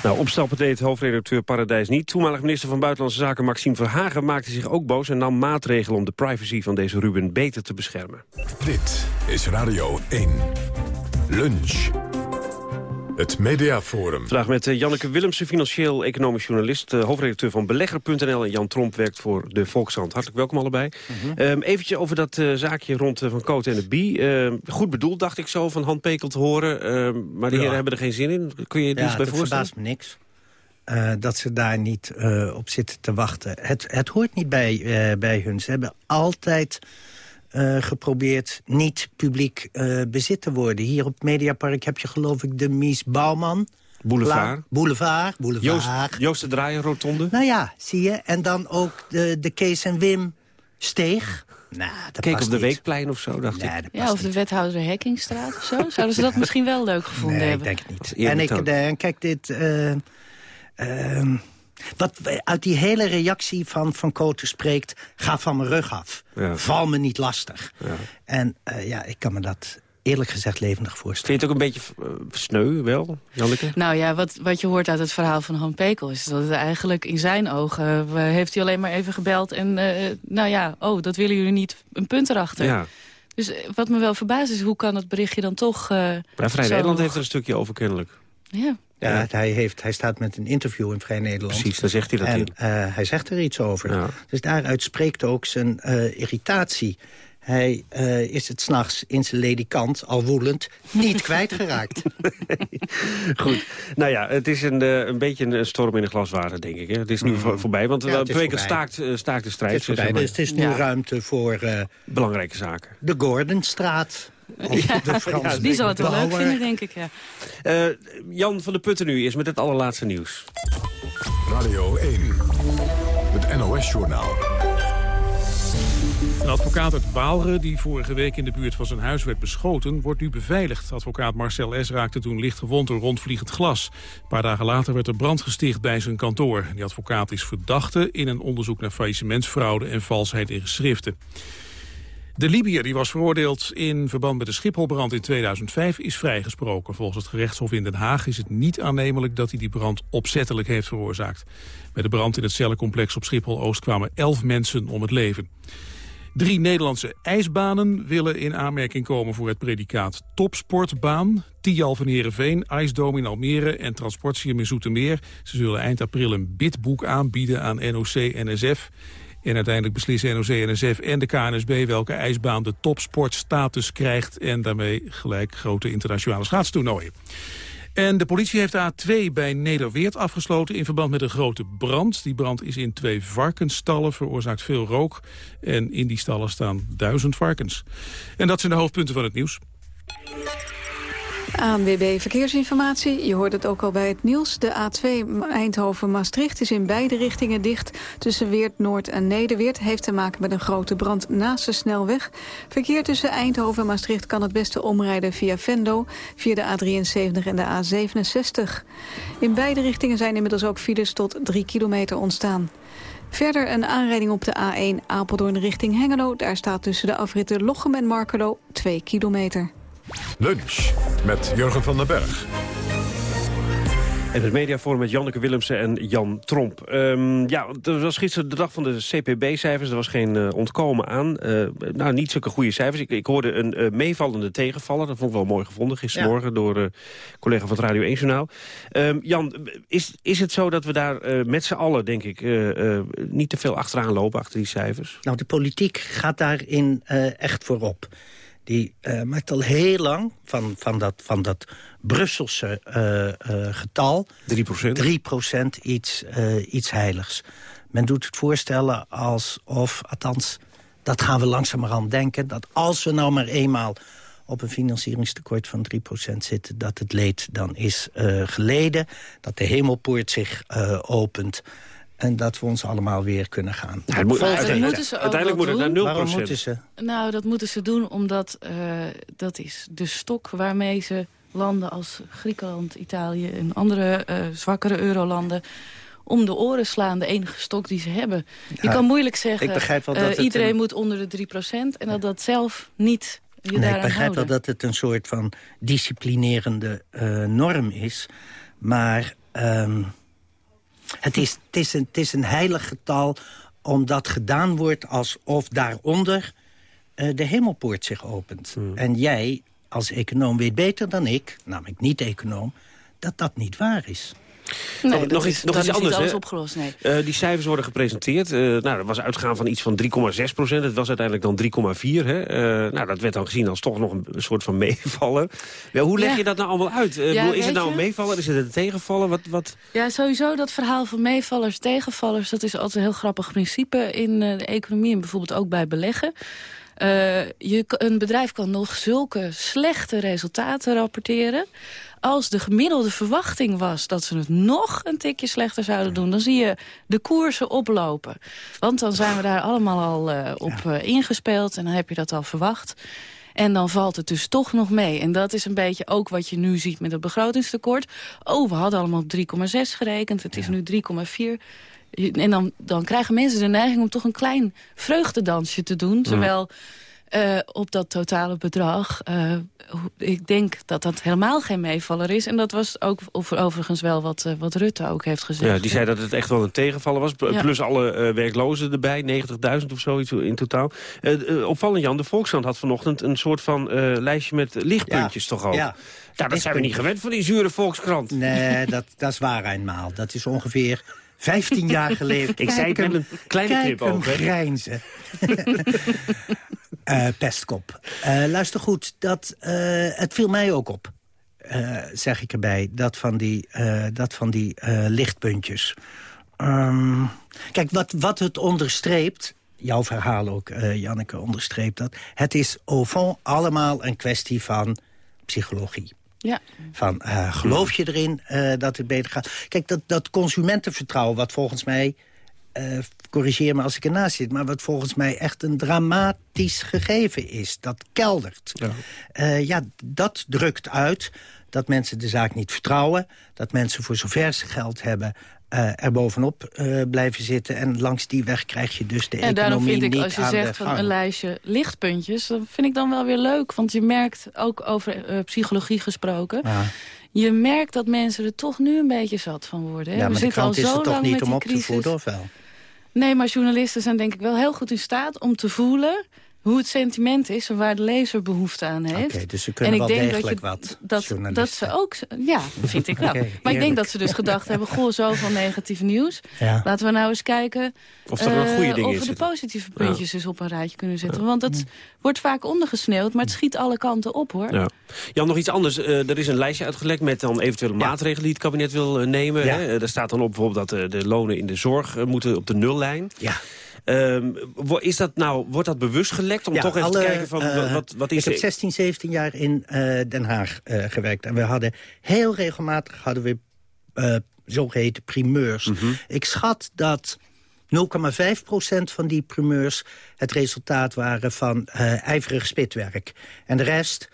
Nou, opstappen deed hoofdredacteur Paradijs niet. Toenmalig minister van Buitenlandse Zaken Maxime Verhagen maakte zich ook boos... en nam maatregelen om de privacy van deze Ruben beter te beschermen. Dit is Radio 1. Lunch. Het Mediaforum. Vandaag met eh, Janneke Willemsen, financieel-economisch journalist... eh, hoofdredacteur van Belegger.nl en Jan Tromp werkt voor de Volkskrant. Hartelijk welkom allebei. Even eventjes over dat eh, zaakje rond Van Cote en de Bie. Eh, goed bedoeld, dacht ik zo, van Han Pekel te horen. eh, maar de Ja. heren hebben er geen zin in. Kun je je er Ja, iets bij dat voorstellen? verbaast me niks. Eh, dat ze daar niet eh, op zitten te wachten. Het, het hoort niet bij, eh, bij hun. Ze hebben altijd eh, geprobeerd niet publiek eh, bezit te worden. Hier op het Mediapark heb je geloof ik de Mies Bouwman. Boulevard. La- Boulevard, Boulevard. Joost, Joost de Draaier, rotonde. Nou ja, zie je. En dan ook de, de Kees en Wim steeg. Nou, dat Keek past op de niet. Weekplein of zo, dacht ik. Ja, of de wethouder Hekkingstraat of zo. Zouden ze dat [laughs] misschien wel leuk gevonden nee, hebben? ik denk het niet. En, ik, de, en kijk, dit... eh, ehm, wat uit die hele reactie van Van Koten spreekt... ga van mijn rug af. Ja. Val me niet lastig. En eh, ja, ik kan me dat eerlijk gezegd levendig voorstellen. Vind je het ook een beetje eh, sneu, wel, Janneke? Nou ja, wat, wat je hoort uit het verhaal van Han Pekel... is dat het eigenlijk in zijn ogen... eh, heeft hij alleen maar even gebeld en... eh, nou ja, oh, dat willen jullie niet, een punt erachter. Ja. Dus wat me wel verbaast is, hoe kan het berichtje dan toch... eh, Maar Vrij Nederland heeft er een stukje over, kennelijk. Ja. Ja, Hij, heeft, hij staat met een interview in Vrij Nederland. Precies, daar zegt hij dat en, in. eh, hij zegt er iets over. Dus daaruit spreekt ook zijn eh, irritatie. Hij eh, is het s'nachts in zijn ledikant, al woelend, niet [laughs] kwijtgeraakt. Goed. Nou ja, het is een, eh, een beetje een storm in een glas water, denk ik. Hè. Het is nu voor- voorbij, want Ja, Pekel voorbij. staakt, eh, staakt de strijd. Het is voorbij, zeg maar. dus het is nu ruimte voor... eh, Belangrijke zaken. De Gordonstraat. De Die zal het wel leuk vinden, denk ik, ja. Eh, Jan van der Putten nu is met het allerlaatste nieuws. Radio 1. Het NOS-journaal. Een advocaat uit Waalre, die vorige week in de buurt van zijn huis werd beschoten, wordt nu beveiligd. Advocaat Marcel S. raakte toen licht gewond door rondvliegend glas. Een paar dagen later werd er brand gesticht bij zijn kantoor. Die advocaat is verdachte in een onderzoek naar faillissementsfraude en valsheid in geschriften. De Libiër, die was veroordeeld in verband met de Schipholbrand in 2005, is vrijgesproken. Volgens het gerechtshof in Den Haag is het niet aannemelijk dat hij die brand opzettelijk heeft veroorzaakt. Bij de brand in het cellencomplex op Schiphol-Oost kwamen elf mensen om het leven. Drie Nederlandse ijsbanen willen in aanmerking komen voor het predicaat topsportbaan. Tial van Heerenveen, IJsdome in Almere en Transportium in Zoetermeer. Ze zullen eind april een bidboek aanbieden aan NOC-NSF. En uiteindelijk beslissen NOC-NSF en de KNSB welke ijsbaan de topsportstatus krijgt... en daarmee gelijk grote internationale schaatstoernooien. En de politie heeft de A2 bij Nederweert afgesloten in verband met een grote brand. Die brand is in twee varkensstallen, veroorzaakt veel rook. En in die stallen staan duizend varkens. En dat zijn de hoofdpunten van het nieuws. ANWB Verkeersinformatie. Je hoort het ook al bij het nieuws. De A2 Eindhoven-Maastricht is in beide richtingen dicht. Tussen Weert Noord en Nederweert heeft te maken met een grote brand naast de snelweg. Verkeer tussen Eindhoven en Maastricht kan het beste omrijden via Vendo... via de A73 en de A67. In beide richtingen zijn inmiddels ook files tot 3 kilometer ontstaan. Verder een aanrijding op de A1 Apeldoorn richting Hengelo. Daar staat tussen de afritten Lochem en Markelo 2 kilometer. Lunch met Jurgen van den Berg. En het mediaforum met Janneke Willemsen en Jan Tromp. Ehm, ja, het was gisteren de dag van de CPB-cijfers. Er was geen eh, ontkomen aan. Eh, nou, niet zulke goede cijfers. Ik, ik hoorde een eh, meevallende tegenvaller. Dat vond ik wel mooi gevonden gistermorgen door een collega van het Radio 1-journaal. Ehm, Jan, is, is het zo dat we daar eh, met z'n allen, denk ik, eh, eh, niet te veel achteraan lopen achter die cijfers? Nou, de politiek gaat daarin eh, echt voorop. Die uh, maakt al heel lang van, van, dat, van dat Brusselse uh, uh, getal... 3 procent? 3 iets, iets heiligs. Men doet het voorstellen alsof, althans, dat gaan we langzamerhand denken... dat als we nou maar eenmaal op een financieringstekort van 3% zitten... dat het leed dan is geleden, dat de hemelpoort zich opent... En dat we ons allemaal weer kunnen gaan. Ja, moet, uiteindelijk, uiteindelijk moet het naar 0%. Waarom moeten ze? Nou, dat moeten ze doen omdat uh, dat is de stok waarmee ze landen als Griekenland, Italië en andere uh, zwakkere eurolanden om de oren slaan, de enige stok die ze hebben. je kan moeilijk zeggen, uh, iedereen een... moet onder de 3% en dat dat zelf niet je nee, Ik begrijp houden. wel dat het een soort van disciplinerende norm is. Maar... Um, het is, het, is een, het is een heilig getal omdat gedaan wordt alsof daaronder uh, de hemelpoort zich opent. Hmm. En jij als econoom weet beter dan ik, namelijk niet-econoom... dat dat niet waar is. Nee, nog, nog iets, nog iets anders. alles opgelost, nee. Uh, die cijfers worden gepresenteerd. Uh, nou, dat was uitgaan van iets van 3,6 procent. Het was uiteindelijk dan 3,4. Uh, nou, dat werd dan gezien als toch nog een, [laughs] soort van meevallen. Ja, hoe leg ja. je dat nou allemaal uit? Ja, is het nou een meevaller? Is het een tegenvallen? Wat, wat... Ja, sowieso dat verhaal van meevallers, tegenvallers... dat is altijd een heel grappig principe in de economie... en bijvoorbeeld ook bij beleggen. Uh, je, een bedrijf kan nog zulke slechte resultaten rapporteren als de gemiddelde verwachting was dat ze het nog een tikje slechter zouden doen... dan zie je de koersen oplopen. Want dan zijn we daar allemaal al uh, op uh, ingespeeld en dan heb je dat al verwacht. En dan valt het dus toch nog mee. En dat is een beetje ook wat je nu ziet met het begrotingstekort. Oh, we hadden allemaal op 3,6 gerekend, het is ja. nu 3,4. En dan, dan krijgen mensen de neiging om toch een klein vreugdedansje te doen. Terwijl uh, op dat totale bedrag... Uh, ik denk dat dat helemaal geen meevaller is. En dat was ook over, overigens wel wat, uh, wat Rutte ook heeft gezegd. Ja, die zei dat het echt wel een tegenvaller was. Ja. Plus alle werklozen erbij, 90.000 of zoiets in totaal. opvallend Jan, de Volkskrant had vanochtend een soort van lijstje met lichtpuntjes ja. toch ook. Ja. Nou, dat zijn we niet gewend van die zure Volkskrant. Nee, [laughs] dat, dat is waar eenmaal. Dat is ongeveer 15 jaar geleden. Ik zei het met een kleine ook. Hem grijnzen. [laughs] [laughs] uh, pestkop. Uh, luister goed, dat, uh, het viel mij ook op. zeg ik erbij, dat van die, dat van die lichtpuntjes. Um, kijk, wat, wat het onderstreept... jouw verhaal ook, Janneke, onderstreept dat... het is au fond allemaal een kwestie van psychologie. Ja. Van, geloof je erin dat het beter gaat? Kijk, dat, dat consumentenvertrouwen wat volgens mij... Uh, corrigeer me als ik ernaast zit... maar wat volgens mij echt een dramatisch gegeven is. Dat keldert. Ja, ja dat drukt uit dat mensen de zaak niet vertrouwen... dat mensen voor zover ze geld hebben uh, er bovenop uh, blijven zitten. En langs die weg krijg je dus de en economie niet niet daarom vind ik, als je zegt van een lijstje lichtpuntjes... dat vind ik dan wel weer leuk. Want je merkt, ook over uh, psychologie gesproken... Ja. je merkt dat mensen er toch nu een beetje zat van worden. Hè? Ja, maar We de krant al is zo er toch lang niet met om die op te crisis. voeden, of wel? Nee, maar journalisten zijn denk ik wel heel goed in staat om te voelen hoe het sentiment is en waar de lezer behoefte aan heeft. Oké, okay, dus ze kunnen en ik wel denk degelijk dat wat, dat, dat ze ook... Ja, vind ik wel. okay, maar ik denk dat ze dus gedacht hebben... goh, zoveel negatief nieuws. Ja. Laten we nou eens kijken... Of er wel goede uh, of we de positieve puntjes eens op een rijtje kunnen zetten. Want het wordt vaak ondergesneeuwd, maar het schiet alle kanten op, hoor. Ja. Jan, nog iets anders. Uh, er is een lijstje uitgelekt met dan eventuele maatregelen... die het kabinet wil uh, nemen. Ja. Hè? Daar staat dan op bijvoorbeeld dat de lonen in de zorg moeten op de nullijn. Ja. Um, is dat nou, wordt dat bewust gelekt om Ja, toch even alle, te kijken van eh, wat, wat is Ik heb er- 16, 17 jaar in eh, Den Haag eh, gewerkt. En we hadden heel regelmatig hadden we eh, zogeheten primeurs. Mhm. Ik schat dat 0,5% van die primeurs het resultaat waren van ijverig spitwerk. En de rest...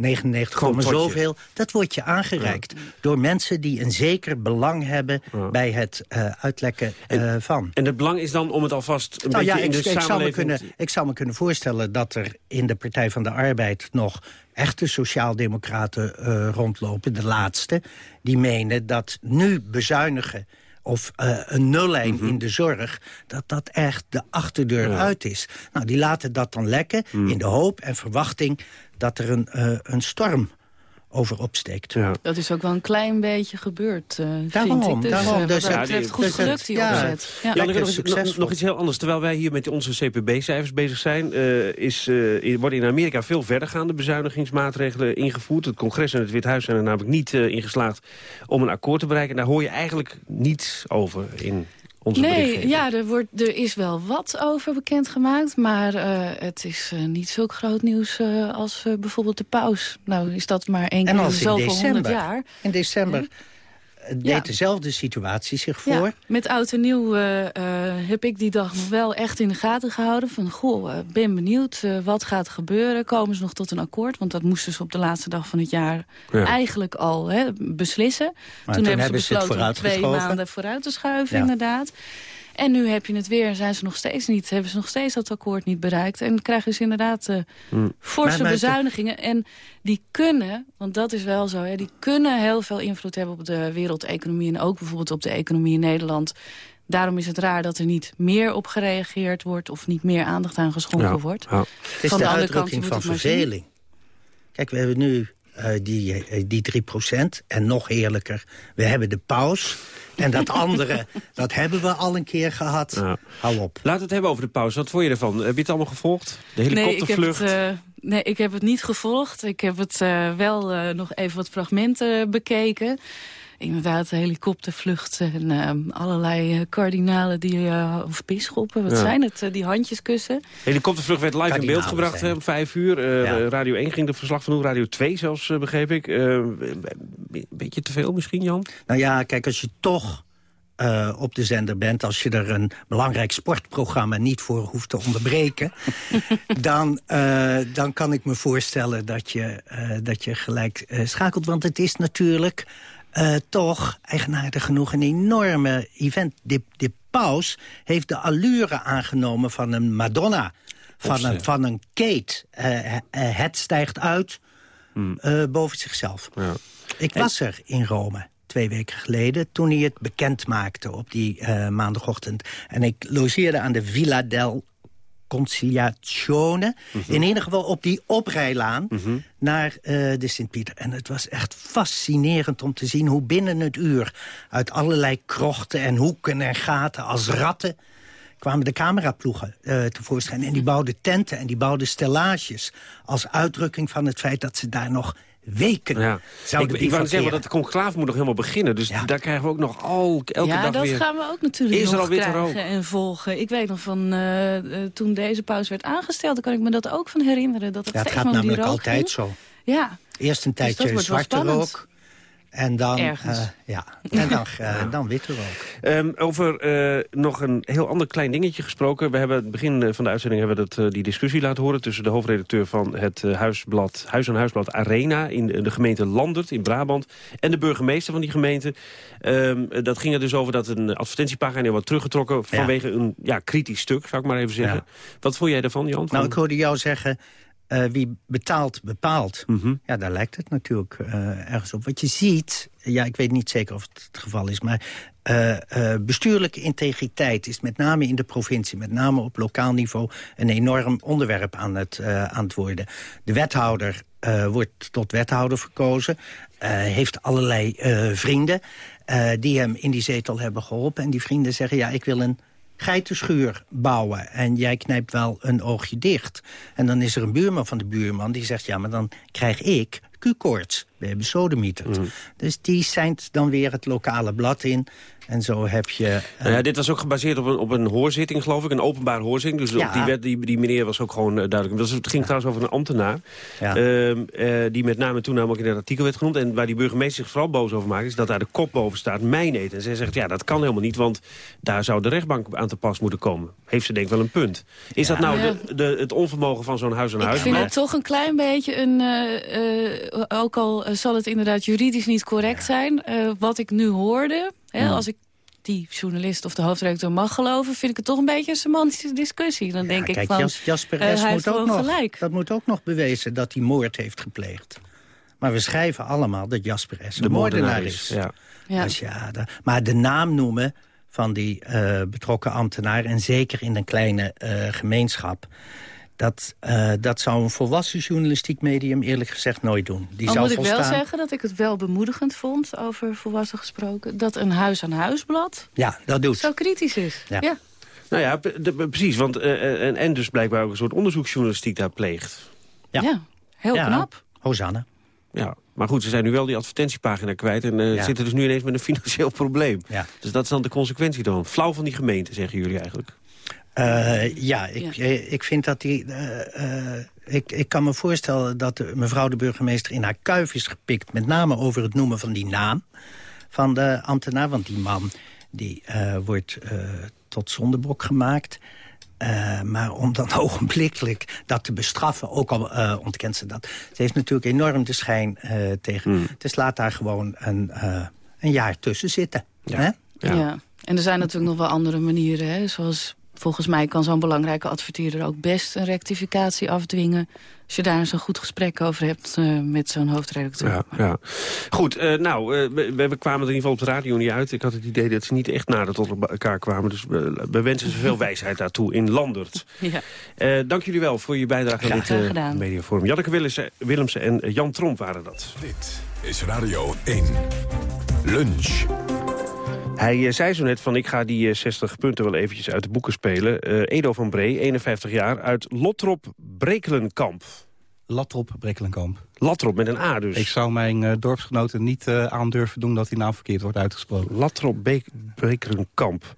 99, Gewoon potje. zoveel, dat wordt je aangereikt door mensen die een zeker belang hebben bij het eh, uitlekken eh, van. En het belang is dan om het alvast een Nou beetje ja, in ik, de ik, zou me samenleving... kunnen, ik zou me kunnen voorstellen dat er in de Partij van de Arbeid nog echte sociaaldemocraten eh rondlopen, de laatste, die menen dat nu bezuinigen of een nullijn Mhm. in de zorg, dat dat echt de achterdeur uit is. Nou, die laten dat dan lekken Mhm. in de hoop en verwachting dat er een, eh, een storm over opsteekt. Dat is ook wel een klein beetje gebeurd, uh, daarom, vind ik. Dus, daarom, uh, dus wat dat betreft goed gelukt, die ja, opzet. Ja. Ja, nog, iets heel anders. Terwijl wij hier met onze CPB-cijfers bezig zijn... Uh, is, worden in Amerika veel verdergaande bezuinigingsmaatregelen ingevoerd. Het congres en het Withuis zijn er namelijk niet ingeslaagd om een akkoord te bereiken. En daar hoor je eigenlijk niets over in onze Nee, ja, er, wordt, er is wel wat over bekendgemaakt. Maar uh, het is uh, niet zulk groot nieuws uh, als bijvoorbeeld de paus. Nou is dat maar één keer in zoveel honderd jaar. In december deed ja. dezelfde situatie zich voor. Ja, met oud en nieuw uh, uh, heb ik die dag nog wel echt in de gaten gehouden. Van, goh, uh, ben benieuwd, wat gaat gebeuren? Komen ze nog tot een akkoord? Want dat moesten ze op de laatste dag van het jaar ja. eigenlijk al hè, beslissen. Maar toen, toen hebben ze besloten om twee maanden vooruit te schuiven, inderdaad. En nu heb je het weer, zijn ze nog steeds niet, hebben ze nog steeds dat akkoord niet bereikt. En krijgen ze inderdaad uh, hmm. forse maar, maar bezuinigingen. En die kunnen, want dat is wel zo, hè, die kunnen heel veel invloed hebben op de wereldeconomie. En ook bijvoorbeeld op de economie in Nederland. Daarom is het raar dat er niet meer op gereageerd wordt... of niet meer aandacht aan geschonken ja, wordt. Ja. Het is van de, de uitdrukking van verveling. Kijk, we hebben nu uh, die, uh, die 3% En nog eerlijker, we hebben de paus. En dat andere, dat hebben we al een keer gehad. Ja. Hou op. Laten we het hebben over de pauze. Wat vond je ervan? Heb je het allemaal gevolgd? De helikoptervlucht? Nee, ik heb het, uh, nee, ik heb het niet gevolgd. Ik heb het uh, wel uh, nog even wat fragmenten bekeken. Inderdaad, helikoptervlucht en uh, allerlei kardinalen die, uh, of bisschoppen, wat ja. zijn het, uh, die handjes kussen. Helikoptervlucht werd live in beeld gebracht om vijf uur. Ja. Radio 1 ging de verslag van doen, Radio 2 zelfs, begreep ik. Een beetje te veel misschien, Jan? Nou ja, kijk, als je toch uh, op de zender bent... als je er een belangrijk sportprogramma niet voor hoeft te onderbreken... [laughs] dan, uh, dan kan ik me voorstellen dat je, uh, dat je gelijk schakelt. Want het is natuurlijk toch, eigenaardig genoeg, een enorme event. De, de paus heeft de allure aangenomen van een Madonna... van, een, van een Kate. het stijgt uit hmm. boven zichzelf. Ja. Ik was er in Rome twee weken geleden... toen hij het bekend maakte op die maandagochtend. En ik logeerde aan de Villa del Conciliazione. Mm -hmm. In ieder geval op die oprijlaan mm -hmm. naar uh, de Sint-Pieter. En het was echt fascinerend om te zien hoe binnen het uur... uit allerlei krochten en hoeken en gaten als ratten kwamen de cameraploegen uh, tevoorschijn. En die bouwden tenten en die bouwden stellages... als uitdrukking van het feit dat ze daar nog weken ja. Ik, ik wou zeggen, dat de conclave moet nog helemaal beginnen. Dus ja. daar krijgen we ook nog al, elke ja, dag weer... Ja, dat gaan we ook natuurlijk is nog er alweer krijgen en volgen. Ik weet nog van uh, uh, toen deze pauze werd aangesteld... dan kan ik me dat ook van herinneren. Dat het, ja, het gaat namelijk die altijd ging. zo. Ja. Eerst een dus tijdje zwarte rook... En dan, uh, ja, en dan, [laughs] uh, dan witte rook. Um, over uh, nog een heel ander klein dingetje gesproken. We hebben het begin van de uitzending hebben we dat, die discussie laten horen... tussen de hoofdredacteur van het huisblad, Huis- en Huisblad Arena... in de gemeente Landert in Brabant... en de burgemeester van die gemeente. Um, dat ging er dus over dat een advertentiepagina wordt teruggetrokken... vanwege ja. een ja, kritisch stuk, zou ik maar even zeggen. Ja. Wat vond jij ervan, Jan? Nou, ik hoorde jou zeggen... Uh, wie betaalt, bepaalt. Mm -hmm. Ja, daar lijkt het natuurlijk uh, ergens op. Wat je ziet, ja, ik weet niet zeker of het het geval is... maar uh, bestuurlijke integriteit is met name in de provincie... met name op lokaal niveau een enorm onderwerp aan het, aan het worden. De wethouder wordt tot wethouder verkozen... heeft allerlei vrienden die hem in die zetel hebben geholpen. En die vrienden zeggen, ja, ik wil een geitenschuur bouwen. En jij knijpt wel een oogje dicht. En dan is er een buurman van de buurman die zegt... ja, maar dan krijg ik Q-koorts. We hebben sodemieterd. Mm. Dus die seint dan weer het lokale blad in. En zo heb je... Uh... Nou ja, dit was ook gebaseerd op een, op een hoorzitting, geloof ik. Een openbaar hoorzitting. Dus ja. die, werd, die, die meneer was ook gewoon uh, duidelijk. Dus het ging ja. trouwens over een ambtenaar. Ja. Uh, die met name en toename ook in het artikel werd genoemd. En waar die burgemeester zich vooral boos over maakt... is dat daar de kop boven staat, mijn eten. En zij zegt, ja, dat kan helemaal niet. Want daar zou de rechtbank aan te pas moeten komen. Heeft ze denk ik wel een punt. Is dat nou de, de, het onvermogen van zo'n huis aan huis? Ik vind het toch een klein beetje een... Uh, ook al zal het inderdaad juridisch niet correct zijn... wat ik nu hoorde... Hè, als ik die journalist of de hoofdredacteur mag geloven... vind ik het toch een beetje een semantische discussie. Dan denk ja, kijk, ik van, Jas, Jasper uh, moet ook nog, gelijk. dat moet ook nog bewezen dat hij moord heeft gepleegd. Maar we schrijven allemaal dat Jasper S. de, de moordenaar is. Ja. Ja. Dus ja, de, maar de naam noemen van die uh, betrokken ambtenaar... en zeker in een kleine uh, gemeenschap Dat, eh, dat zou een volwassen journalistiek medium eerlijk gezegd nooit doen. Die Al zou moet ik wel zeggen dat ik het wel bemoedigend vond, over volwassen gesproken... dat een huis-aan-huisblad Ja, dat doet. zo kritisch is. Ja. ja. Nou ja, precies, want eh, en, en dus blijkbaar ook een soort onderzoeksjournalistiek daar pleegt. Ja. heel Ja, knap. Hosanna. Ja, maar goed, ze zijn nu wel die advertentiepagina kwijt... en eh, Ja. zitten dus nu ineens met een financieel [laughs] probleem. Ja. Dus dat is dan de consequentie dan. Flauw van die gemeente, zeggen jullie eigenlijk. Eh, ja, ik, eh, ik vind dat die... eh, eh, ik, ik kan me voorstellen dat de- mevrouw de burgemeester in haar kuif is gepikt... met name over het noemen van die naam van de ambtenaar. Want die man die, eh, wordt eh, tot zondebok gemaakt... Eh, maar om dan [laughs] ogenblikkelijk dat te bestraffen, ook al eh, ontkent ze dat. Ze heeft natuurlijk enorm de schijn eh, tegen. Dus laat daar gewoon een, eh, een jaar tussen zitten. Hè? Ja. En er zijn natuurlijk nog wel andere manieren. Hè? Zoals volgens mij kan zo'n belangrijke adverteerder ook best een rectificatie afdwingen. Als je daar eens een goed gesprek over hebt eh, met zo'n hoofdredacteur. Ja, ja. Goed, eh, nou, eh, we, we kwamen er in ieder geval op de radio niet uit. Ik had het idee dat ze niet echt nader tot elkaar kwamen. Dus we, we wensen ze veel [laughs] wijsheid daartoe in Landert. Ja. Eh, dank jullie wel voor je bijdrage aan Graag dit eh, gedaan. mediaforum. Janneke Willemsen, Willemsen en Jan Tromp waren dat. Dit is Radio 1. Lunch. Hij eh, zei zo net van ik ga die eh, 60 punten wel eventjes uit de boeken spelen. Eh, Edo van Bree, 51 jaar, uit Lottrop Brekelenkamp. Latrop Brekkelenkamp. Latrop met een A dus. Ik zou mijn eh, dorpsgenoten niet eh aandurven doen dat die naam verkeerd wordt uitgesproken. Latrop Be Brekelenkamp.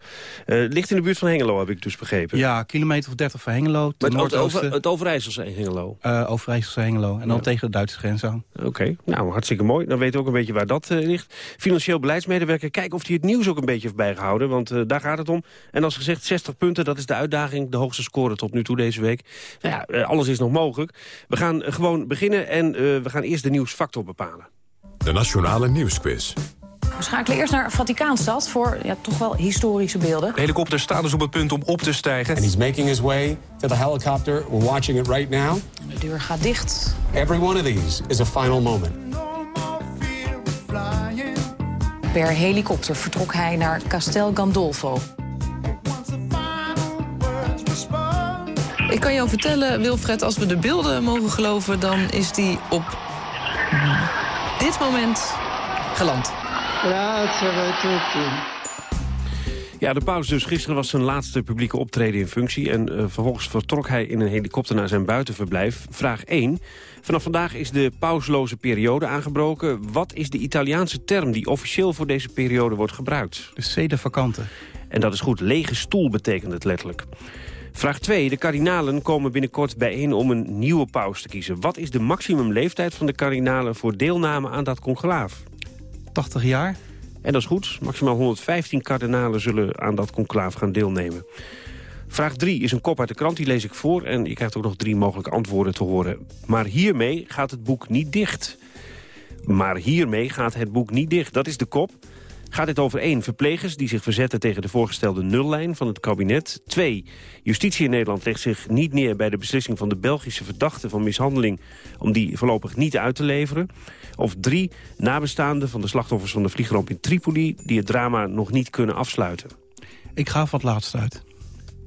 Eh, ligt in de buurt van Hengelo, heb ik dus begrepen. Ja, kilometer of 30 van Hengelo. Ten het, over, het Overijsselse Hengelo. Overijsselse Hengelo. En dan tegen de Duitse grens aan. Oké, nou hartstikke mooi. Dan weten we ook een beetje waar dat ligt. Financieel beleidsmedewerker, kijk of hij het nieuws ook een beetje heeft bijgehouden. Want daar gaat het om. En als gezegd, 60 punten, dat is de uitdaging. De hoogste score tot nu toe deze week. Nou ja, alles is nog mogelijk. We gaan gewoon beginnen en we gaan eerst de nieuwsfactor bepalen. De Nationale Nieuwsquiz. We schakelen eerst naar Vaticaanstad voor ja, toch wel historische beelden. De helikopter staat dus op het punt om op te stijgen. And he's making his way to the helicopter. We're watching it right now. De deur gaat dicht. Every one of these is a final moment. Per helikopter vertrok hij naar Castel Gandolfo. Ik kan jou vertellen, Wilfred, als we de beelden mogen geloven... dan is die op dit moment geland. Ja, de paus dus. Gisteren was zijn laatste publieke optreden in functie... en eh, vervolgens vertrok hij in een helikopter naar zijn buitenverblijf. Vraag 1. Vanaf vandaag is de pausloze periode aangebroken. Wat is de Italiaanse term die officieel voor deze periode wordt gebruikt? De sede vacante. En dat is goed. Lege stoel betekent het letterlijk. Vraag 2. De kardinalen komen binnenkort bijeen om een nieuwe paus te kiezen. Wat is de maximumleeftijd van de kardinalen voor deelname aan dat conclaaf? 80 jaar. En dat is goed. Maximaal 115 kardinalen zullen aan dat conclaaf gaan deelnemen. Vraag 3 is een kop uit de krant, die lees ik voor... en je krijgt ook nog drie mogelijke antwoorden te horen. Maar hiermee gaat het boek niet dicht. Maar hiermee gaat het boek niet dicht. Dat is de kop. Gaat dit over één verplegers die zich verzetten tegen de voorgestelde nullijn van het kabinet. Twee, justitie in Nederland legt zich niet neer bij de beslissing van de Belgische verdachte van mishandeling om die voorlopig niet uit te leveren. Of drie, nabestaanden van de slachtoffers van de vliegramp in Tripoli die het drama nog niet kunnen afsluiten. Ik ga van het laatste uit.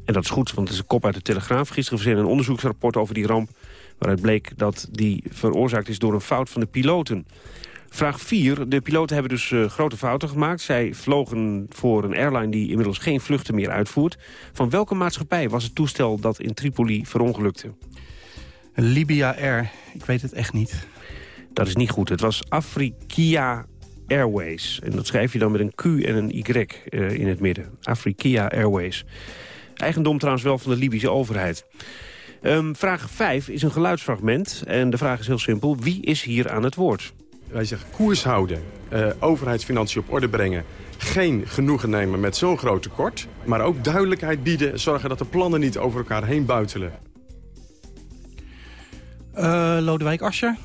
En dat is goed, want het is een kop uit de Telegraaf. Gisteren verscheen een onderzoeksrapport over die ramp... waaruit bleek dat die veroorzaakt is door een fout van de piloten. Vraag 4. De piloten hebben dus eh, grote fouten gemaakt. Zij vlogen voor een airline die inmiddels geen vluchten meer uitvoert. Van welke maatschappij was het toestel dat in Tripoli verongelukte? Libya Air. Ik weet het echt niet. Dat is niet goed. Het was Afrikia Airways. En dat schrijf je dan met een Q en een Y eh, in het midden. Afrikia Airways. Eigendom trouwens wel van de Libische overheid. Ehm, vraag 5 is een geluidsfragment. En de vraag is heel simpel. Wie is hier aan het woord? Wij zeggen koers houden, eh, overheidsfinanciën op orde brengen... geen genoegen nemen met zo'n groot tekort... maar ook duidelijkheid bieden, zorgen dat de plannen niet over elkaar heen buitelen. Eh, Lodewijk Asscher.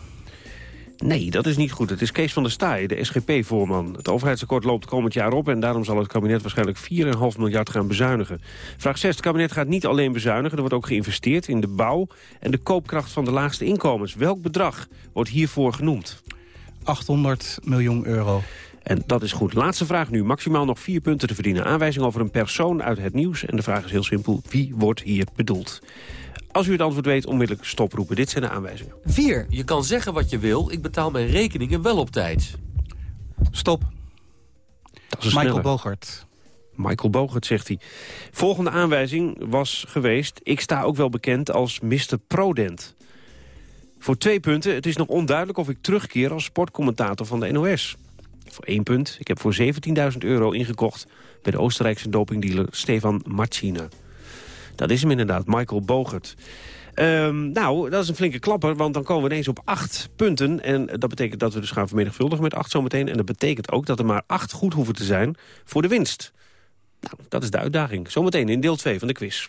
Nee, dat is niet goed. Het is Kees van der Staaij, de SGP-voorman. Het overheidsakkoord loopt komend jaar op... en daarom zal het kabinet waarschijnlijk 4,5 miljard gaan bezuinigen. Vraag 6. Het kabinet gaat niet alleen bezuinigen. Er wordt ook geïnvesteerd in de bouw en de koopkracht van de laagste inkomens. Welk bedrag wordt hiervoor genoemd? 800 miljoen euro. En dat is goed. Laatste vraag nu. Maximaal nog vier punten te verdienen. Aanwijzing over een persoon uit het nieuws. En de vraag is heel simpel. Wie wordt hier bedoeld? Als u het antwoord weet, onmiddellijk stoproepen. Dit zijn de aanwijzingen. 4. Je kan zeggen wat je wil, ik betaal mijn rekeningen wel op tijd. Stop. Dat is Michael. Bogert. Michael Bogert, zegt hij. Volgende aanwijzing was geweest... ik sta ook wel bekend als Mr. Prodent. Voor twee punten, het is nog onduidelijk of ik terugkeer... als sportcommentator van de NOS. Voor één punt, ik heb voor 17.000 euro ingekocht... bij de Oostenrijkse dopingdealer Stefan Marcina. Dat is hem inderdaad, Michael Bogert. Ehm, nou, dat is een flinke klapper, want dan komen we ineens op acht punten. En dat betekent dat we dus gaan vermenigvuldigen met acht zometeen. En dat betekent ook dat er maar acht goed hoeven te zijn voor de winst. Nou, dat is de uitdaging. Zometeen in deel 2 van de quiz.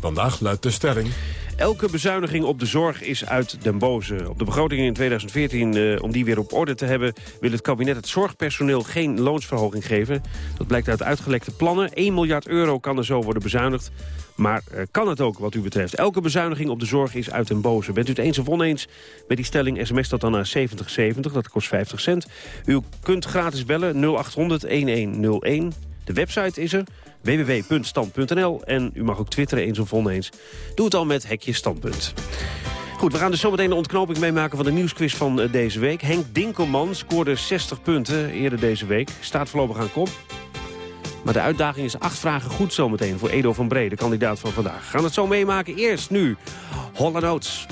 Vandaag luidt de stelling... Elke bezuiniging op de zorg is uit den boze. Op de begroting in 2014, eh, om die weer op orde te hebben... wil het kabinet het zorgpersoneel geen loonsverhoging geven. Dat blijkt uit uitgelekte plannen. 1 miljard euro kan er zo worden bezuinigd. Maar eh, kan het ook wat u betreft? Elke bezuiniging op de zorg is uit den boze. Bent u het eens of oneens met die stelling? SMS dat dan naar 7070, dat kost 50 cent. U kunt gratis bellen 0800-1101. De website is er www.stand.nl. En u mag ook twitteren eens of oneens. Doe het al met hekje standpunt. Goed, we gaan dus zometeen de ontknoping meemaken van de nieuwsquiz van eh, deze week. Henk Dinkelman scoorde 60 punten eerder deze week. Staat voorlopig aan kop. Maar de uitdaging is acht vragen goed zometeen voor Edo van Bree, de kandidaat van vandaag. Gaan het zo meemaken. Eerst nu Holland Oates.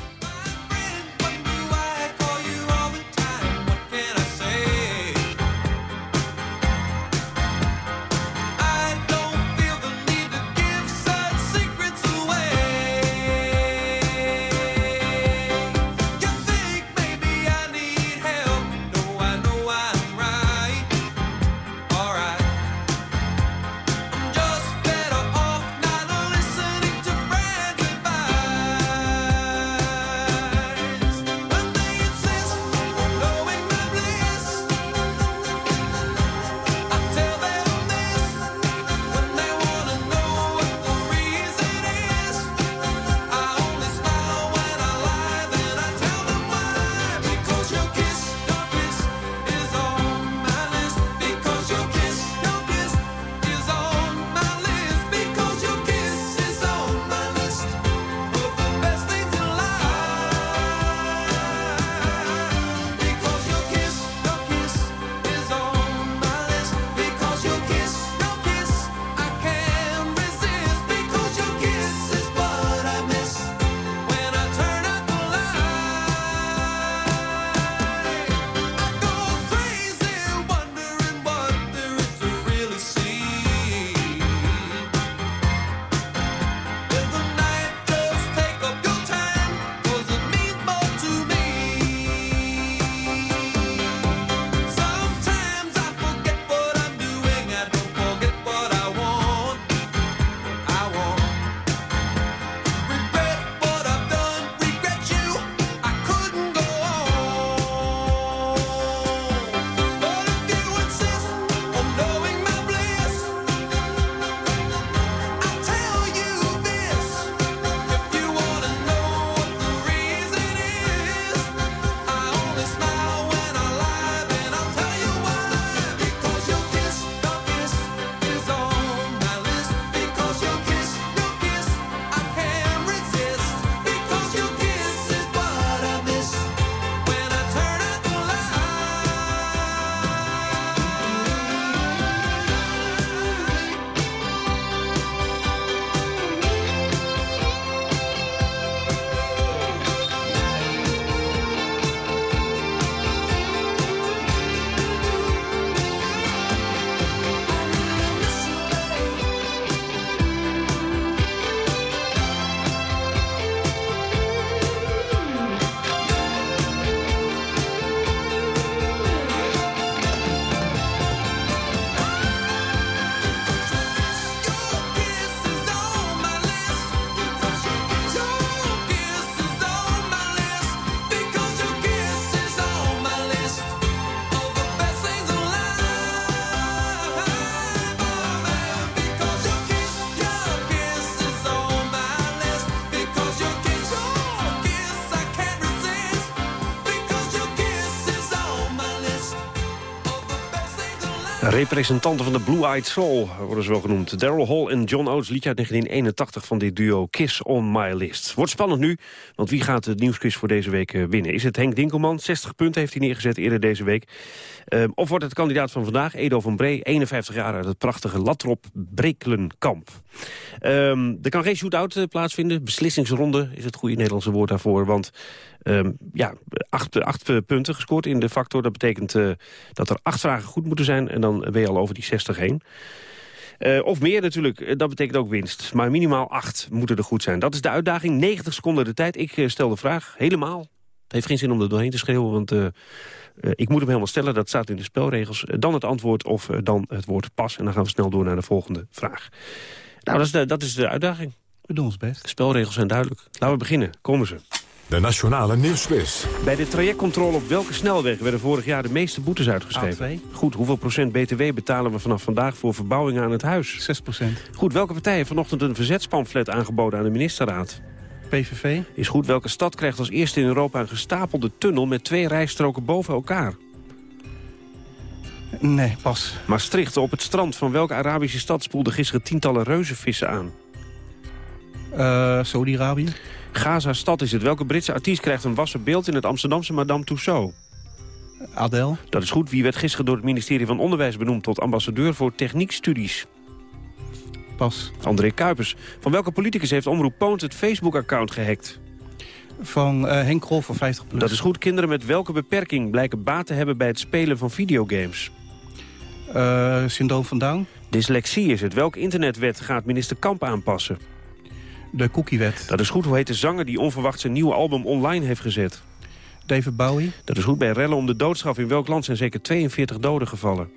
Representanten van de Blue Eyed Soul worden ze wel genoemd. Daryl Hall en John Oates, liedje uit 1981 van dit duo Kiss on My List. Wordt spannend nu, want wie gaat de nieuwsquiz voor deze week eh, winnen? Is het Henk Dinkelman? 60 punten heeft hij neergezet eerder deze week. Ehm, of wordt het kandidaat van vandaag, Edo van Bree, 51 jaar uit het prachtige Latrop Brekelenkamp. Um, er kan geen shootout uh, plaatsvinden. Beslissingsronde is het goede Nederlandse woord daarvoor. Want um, ja, acht, acht punten gescoord in de factor. Dat betekent uh, dat er acht vragen goed moeten zijn. En dan ben je al over die 60 heen. Of meer natuurlijk, dat betekent ook winst. Maar minimaal acht moeten er goed zijn. Dat is de uitdaging, 90 seconden de tijd. Ik stel de vraag, helemaal. Het heeft geen zin om er doorheen te schreeuwen, want ik moet hem helemaal stellen. Dat staat in de spelregels. dan het antwoord of dan het woord pas. En dan gaan we snel door naar de volgende vraag. Nou, dat is de, dat is de uitdaging. We doen ons best. De spelregels zijn duidelijk. Laten we beginnen. Komen ze. De Nationale Nieuwsquiz. Bij de trajectcontrole op welke snelweg werden vorig jaar de meeste boetes uitgeschreven? A2. Goed, hoeveel procent btw betalen we vanaf vandaag voor verbouwingen aan het huis? 6 procent. Goed, welke partij heeft vanochtend een verzetspamflet aangeboden aan de ministerraad? PVV. Is goed, welke stad krijgt als eerste in Europa een gestapelde tunnel met twee rijstroken boven elkaar? Nee, pas. Maastricht, op het strand van welke Arabische stad spoelde gisteren tientallen reuzenvissen aan? Uh, Saudi-Arabië. Gaza-stad is het. Welke Britse artiest krijgt een wassen beeld in het Amsterdamse Madame Tussauds? Adel. Dat is goed. Wie werd gisteren door het ministerie van Onderwijs benoemd tot ambassadeur voor techniekstudies? Pas. André Kuipers. Van welke politicus heeft Omroep Poont het Facebook-account gehackt? Van uh, Henk Krol van 50 plus. Dat is goed. Kinderen met welke beperking blijken baat te hebben bij het spelen van videogames? Uh, syndroom van Down. Dyslexie is het. Welke internetwet gaat minister Kamp aanpassen? De cookiewet. Dat is goed. Hoe heet de zanger die onverwacht zijn nieuwe album online heeft gezet? David Bowie. Dat is goed. Bij rellen om de doodstraf in welk land zijn zeker 42 doden gevallen?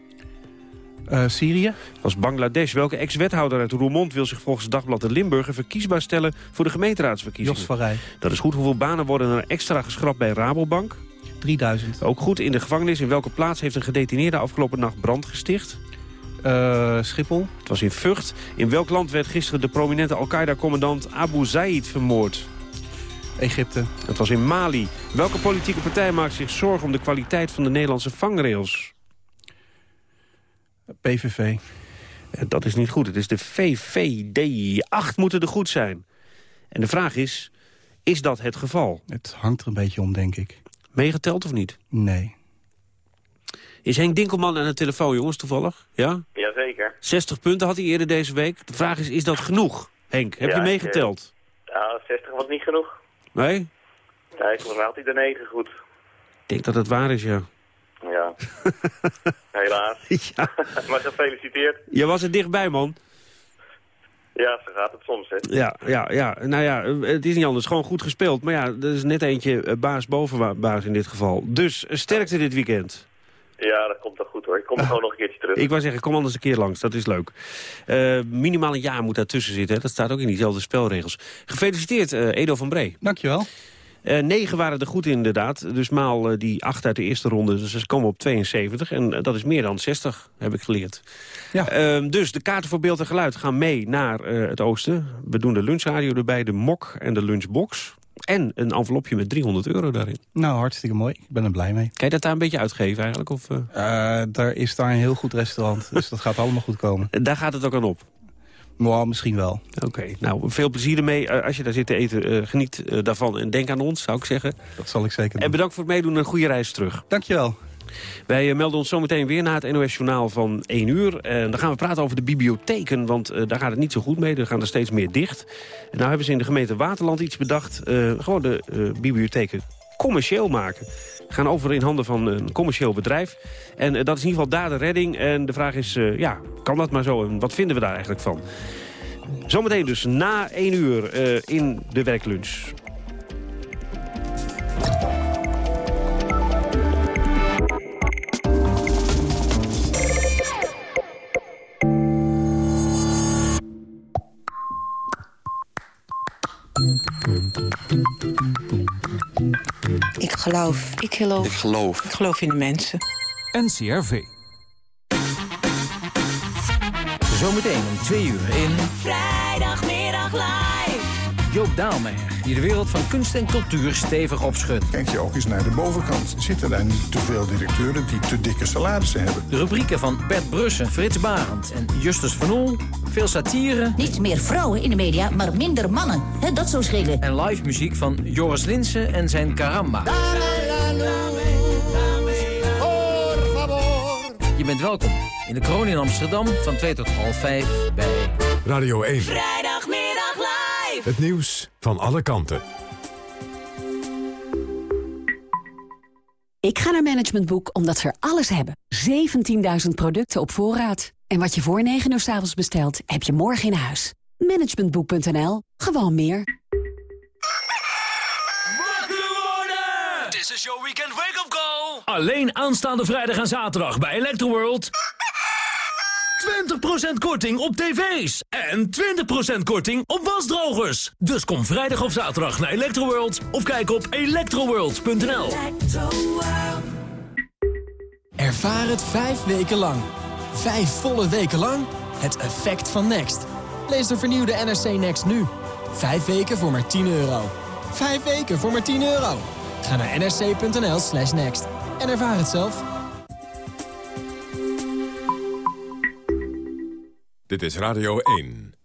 Uh, Syrië. Dat was Bangladesh. Welke ex-wethouder uit Roermond wil zich volgens Dagblad de Limburger verkiesbaar stellen voor de gemeenteraadsverkiezingen? Jos van Rij. Dat is goed. Hoeveel banen worden er extra geschrapt bij Rabobank? 3000. Ook goed. In de gevangenis in welke plaats heeft een gedetineerde afgelopen nacht brand gesticht? Uh, Schiphol. Het was in Vught. In welk land werd gisteren de prominente Al-Qaeda-commandant Abu Zaid vermoord? Egypte. Het was in Mali. Welke politieke partij maakt zich zorgen om de kwaliteit van de Nederlandse vangrails? PVV. Dat is niet goed. Het is de VVD. Acht moeten er goed zijn. En de vraag is, is dat het geval? Het hangt er een beetje om, denk ik. Meegeteld of niet? Nee. Is Henk Dinkelman aan de telefoon, jongens, toevallig? Ja? Jazeker. 60 punten had hij eerder deze week. De vraag is, is dat genoeg? Henk, heb ja, je meegeteld? Ja, 60 was niet genoeg. Nee? Nee, ik was altijd de 9 goed. Ik denk dat het waar is, ja. Ja. [laughs] Helaas. Ja. [laughs] maar gefeliciteerd. Je was er dichtbij, man. Ja, zo gaat het soms, hè. Ja, ja, ja. Nou ja, het is niet anders. Gewoon goed gespeeld. Maar ja, er is net eentje baas boven baas in dit geval. Dus sterkte dit weekend. Ja, dat komt toch goed hoor. Ik kom gewoon nog een keertje terug. Ik wou zeggen, kom anders een keer langs. Dat is leuk. Uh, minimaal een jaar moet daartussen zitten. Hè? Dat staat ook in diezelfde spelregels. Gefeliciteerd, uh, Edo van Bree. Dankjewel. Uh, negen waren er goed inderdaad. Dus maal die acht uit de eerste ronde. Dus ze komen op 72. En dat is meer dan 60, heb ik geleerd. Ja. Ehm, dus de kaarten voor beeld en geluid gaan mee naar het oosten. We doen de lunchradio erbij, de mok en de lunchbox. En een envelopje met 300 euro daarin. Nou, hartstikke mooi. Ik ben er blij mee. Kan je dat daar een beetje uitgeven eigenlijk? Of, uh... Uh, daar is daar een heel goed restaurant, dus dat gaat allemaal goed komen. Daar gaat het ook aan op? Nou, misschien wel. Oké, okay. nou, veel plezier ermee. Als je daar zit te eten, uh, geniet uh, daarvan en denk aan ons, zou ik zeggen. Dat zal ik zeker doen. En bedankt voor het meedoen en een goede reis terug. Dankjewel. Wij melden ons zometeen weer na het NOS-journaal van 1 uur. En dan gaan we praten over de bibliotheken, want uh, daar gaat het niet zo goed mee. Er gaan er steeds meer dicht. En nou hebben ze in de gemeente Waterland iets bedacht. Uh, gewoon de uh, bibliotheken commercieel maken. Gaan over in handen van een commercieel bedrijf. En dat is in ieder geval daar de redding. En de vraag is, ja, kan dat maar zo? En wat vinden we daar eigenlijk van? Zometeen dus na 1 uur in de werklunch. Geloof. Ik geloof. Ik geloof. Ik geloof in de mensen. NCRV. Zometeen om twee uur in... Vrijdagmiddag live. Joop Daalmeijer, die de wereld van kunst en cultuur stevig opschudt. Kijk je ook eens naar de bovenkant. Zitten daar niet te veel directeuren die te dikke salarissen hebben? De rubrieken van Bert Brussen, Frits Barend en Justus Van Oel. Veel satire. Niet meer vrouwen in de media, maar minder mannen. He, dat zou schelen. En live muziek van Joris Linsen en zijn Caramba. Je bent welkom in de kroon in Amsterdam van 2 tot half 5 bij Radio 1. Het nieuws van alle kanten. Ik ga naar Management Boek omdat ze er alles hebben. 17.000 producten op voorraad. En wat je voor 9 uur s avonds bestelt, heb je morgen in huis. Managementboek.nl. Gewoon meer. This is your weekend wake-up call. Alleen aanstaande vrijdag en zaterdag bij Electroworld. 20% korting op tv's. En 20% korting op wasdrogers. Dus kom vrijdag of zaterdag naar Electroworld. Of kijk op electroworld.nl. Ervaar het vijf weken lang. Vijf volle weken lang. Het effect van Next. Lees de vernieuwde NRC Next nu. Vijf weken voor maar 10 euro. Vijf weken voor maar 10 euro. Ga naar nrc.nl slash next. En ervaar het zelf. Dit is Radio 1.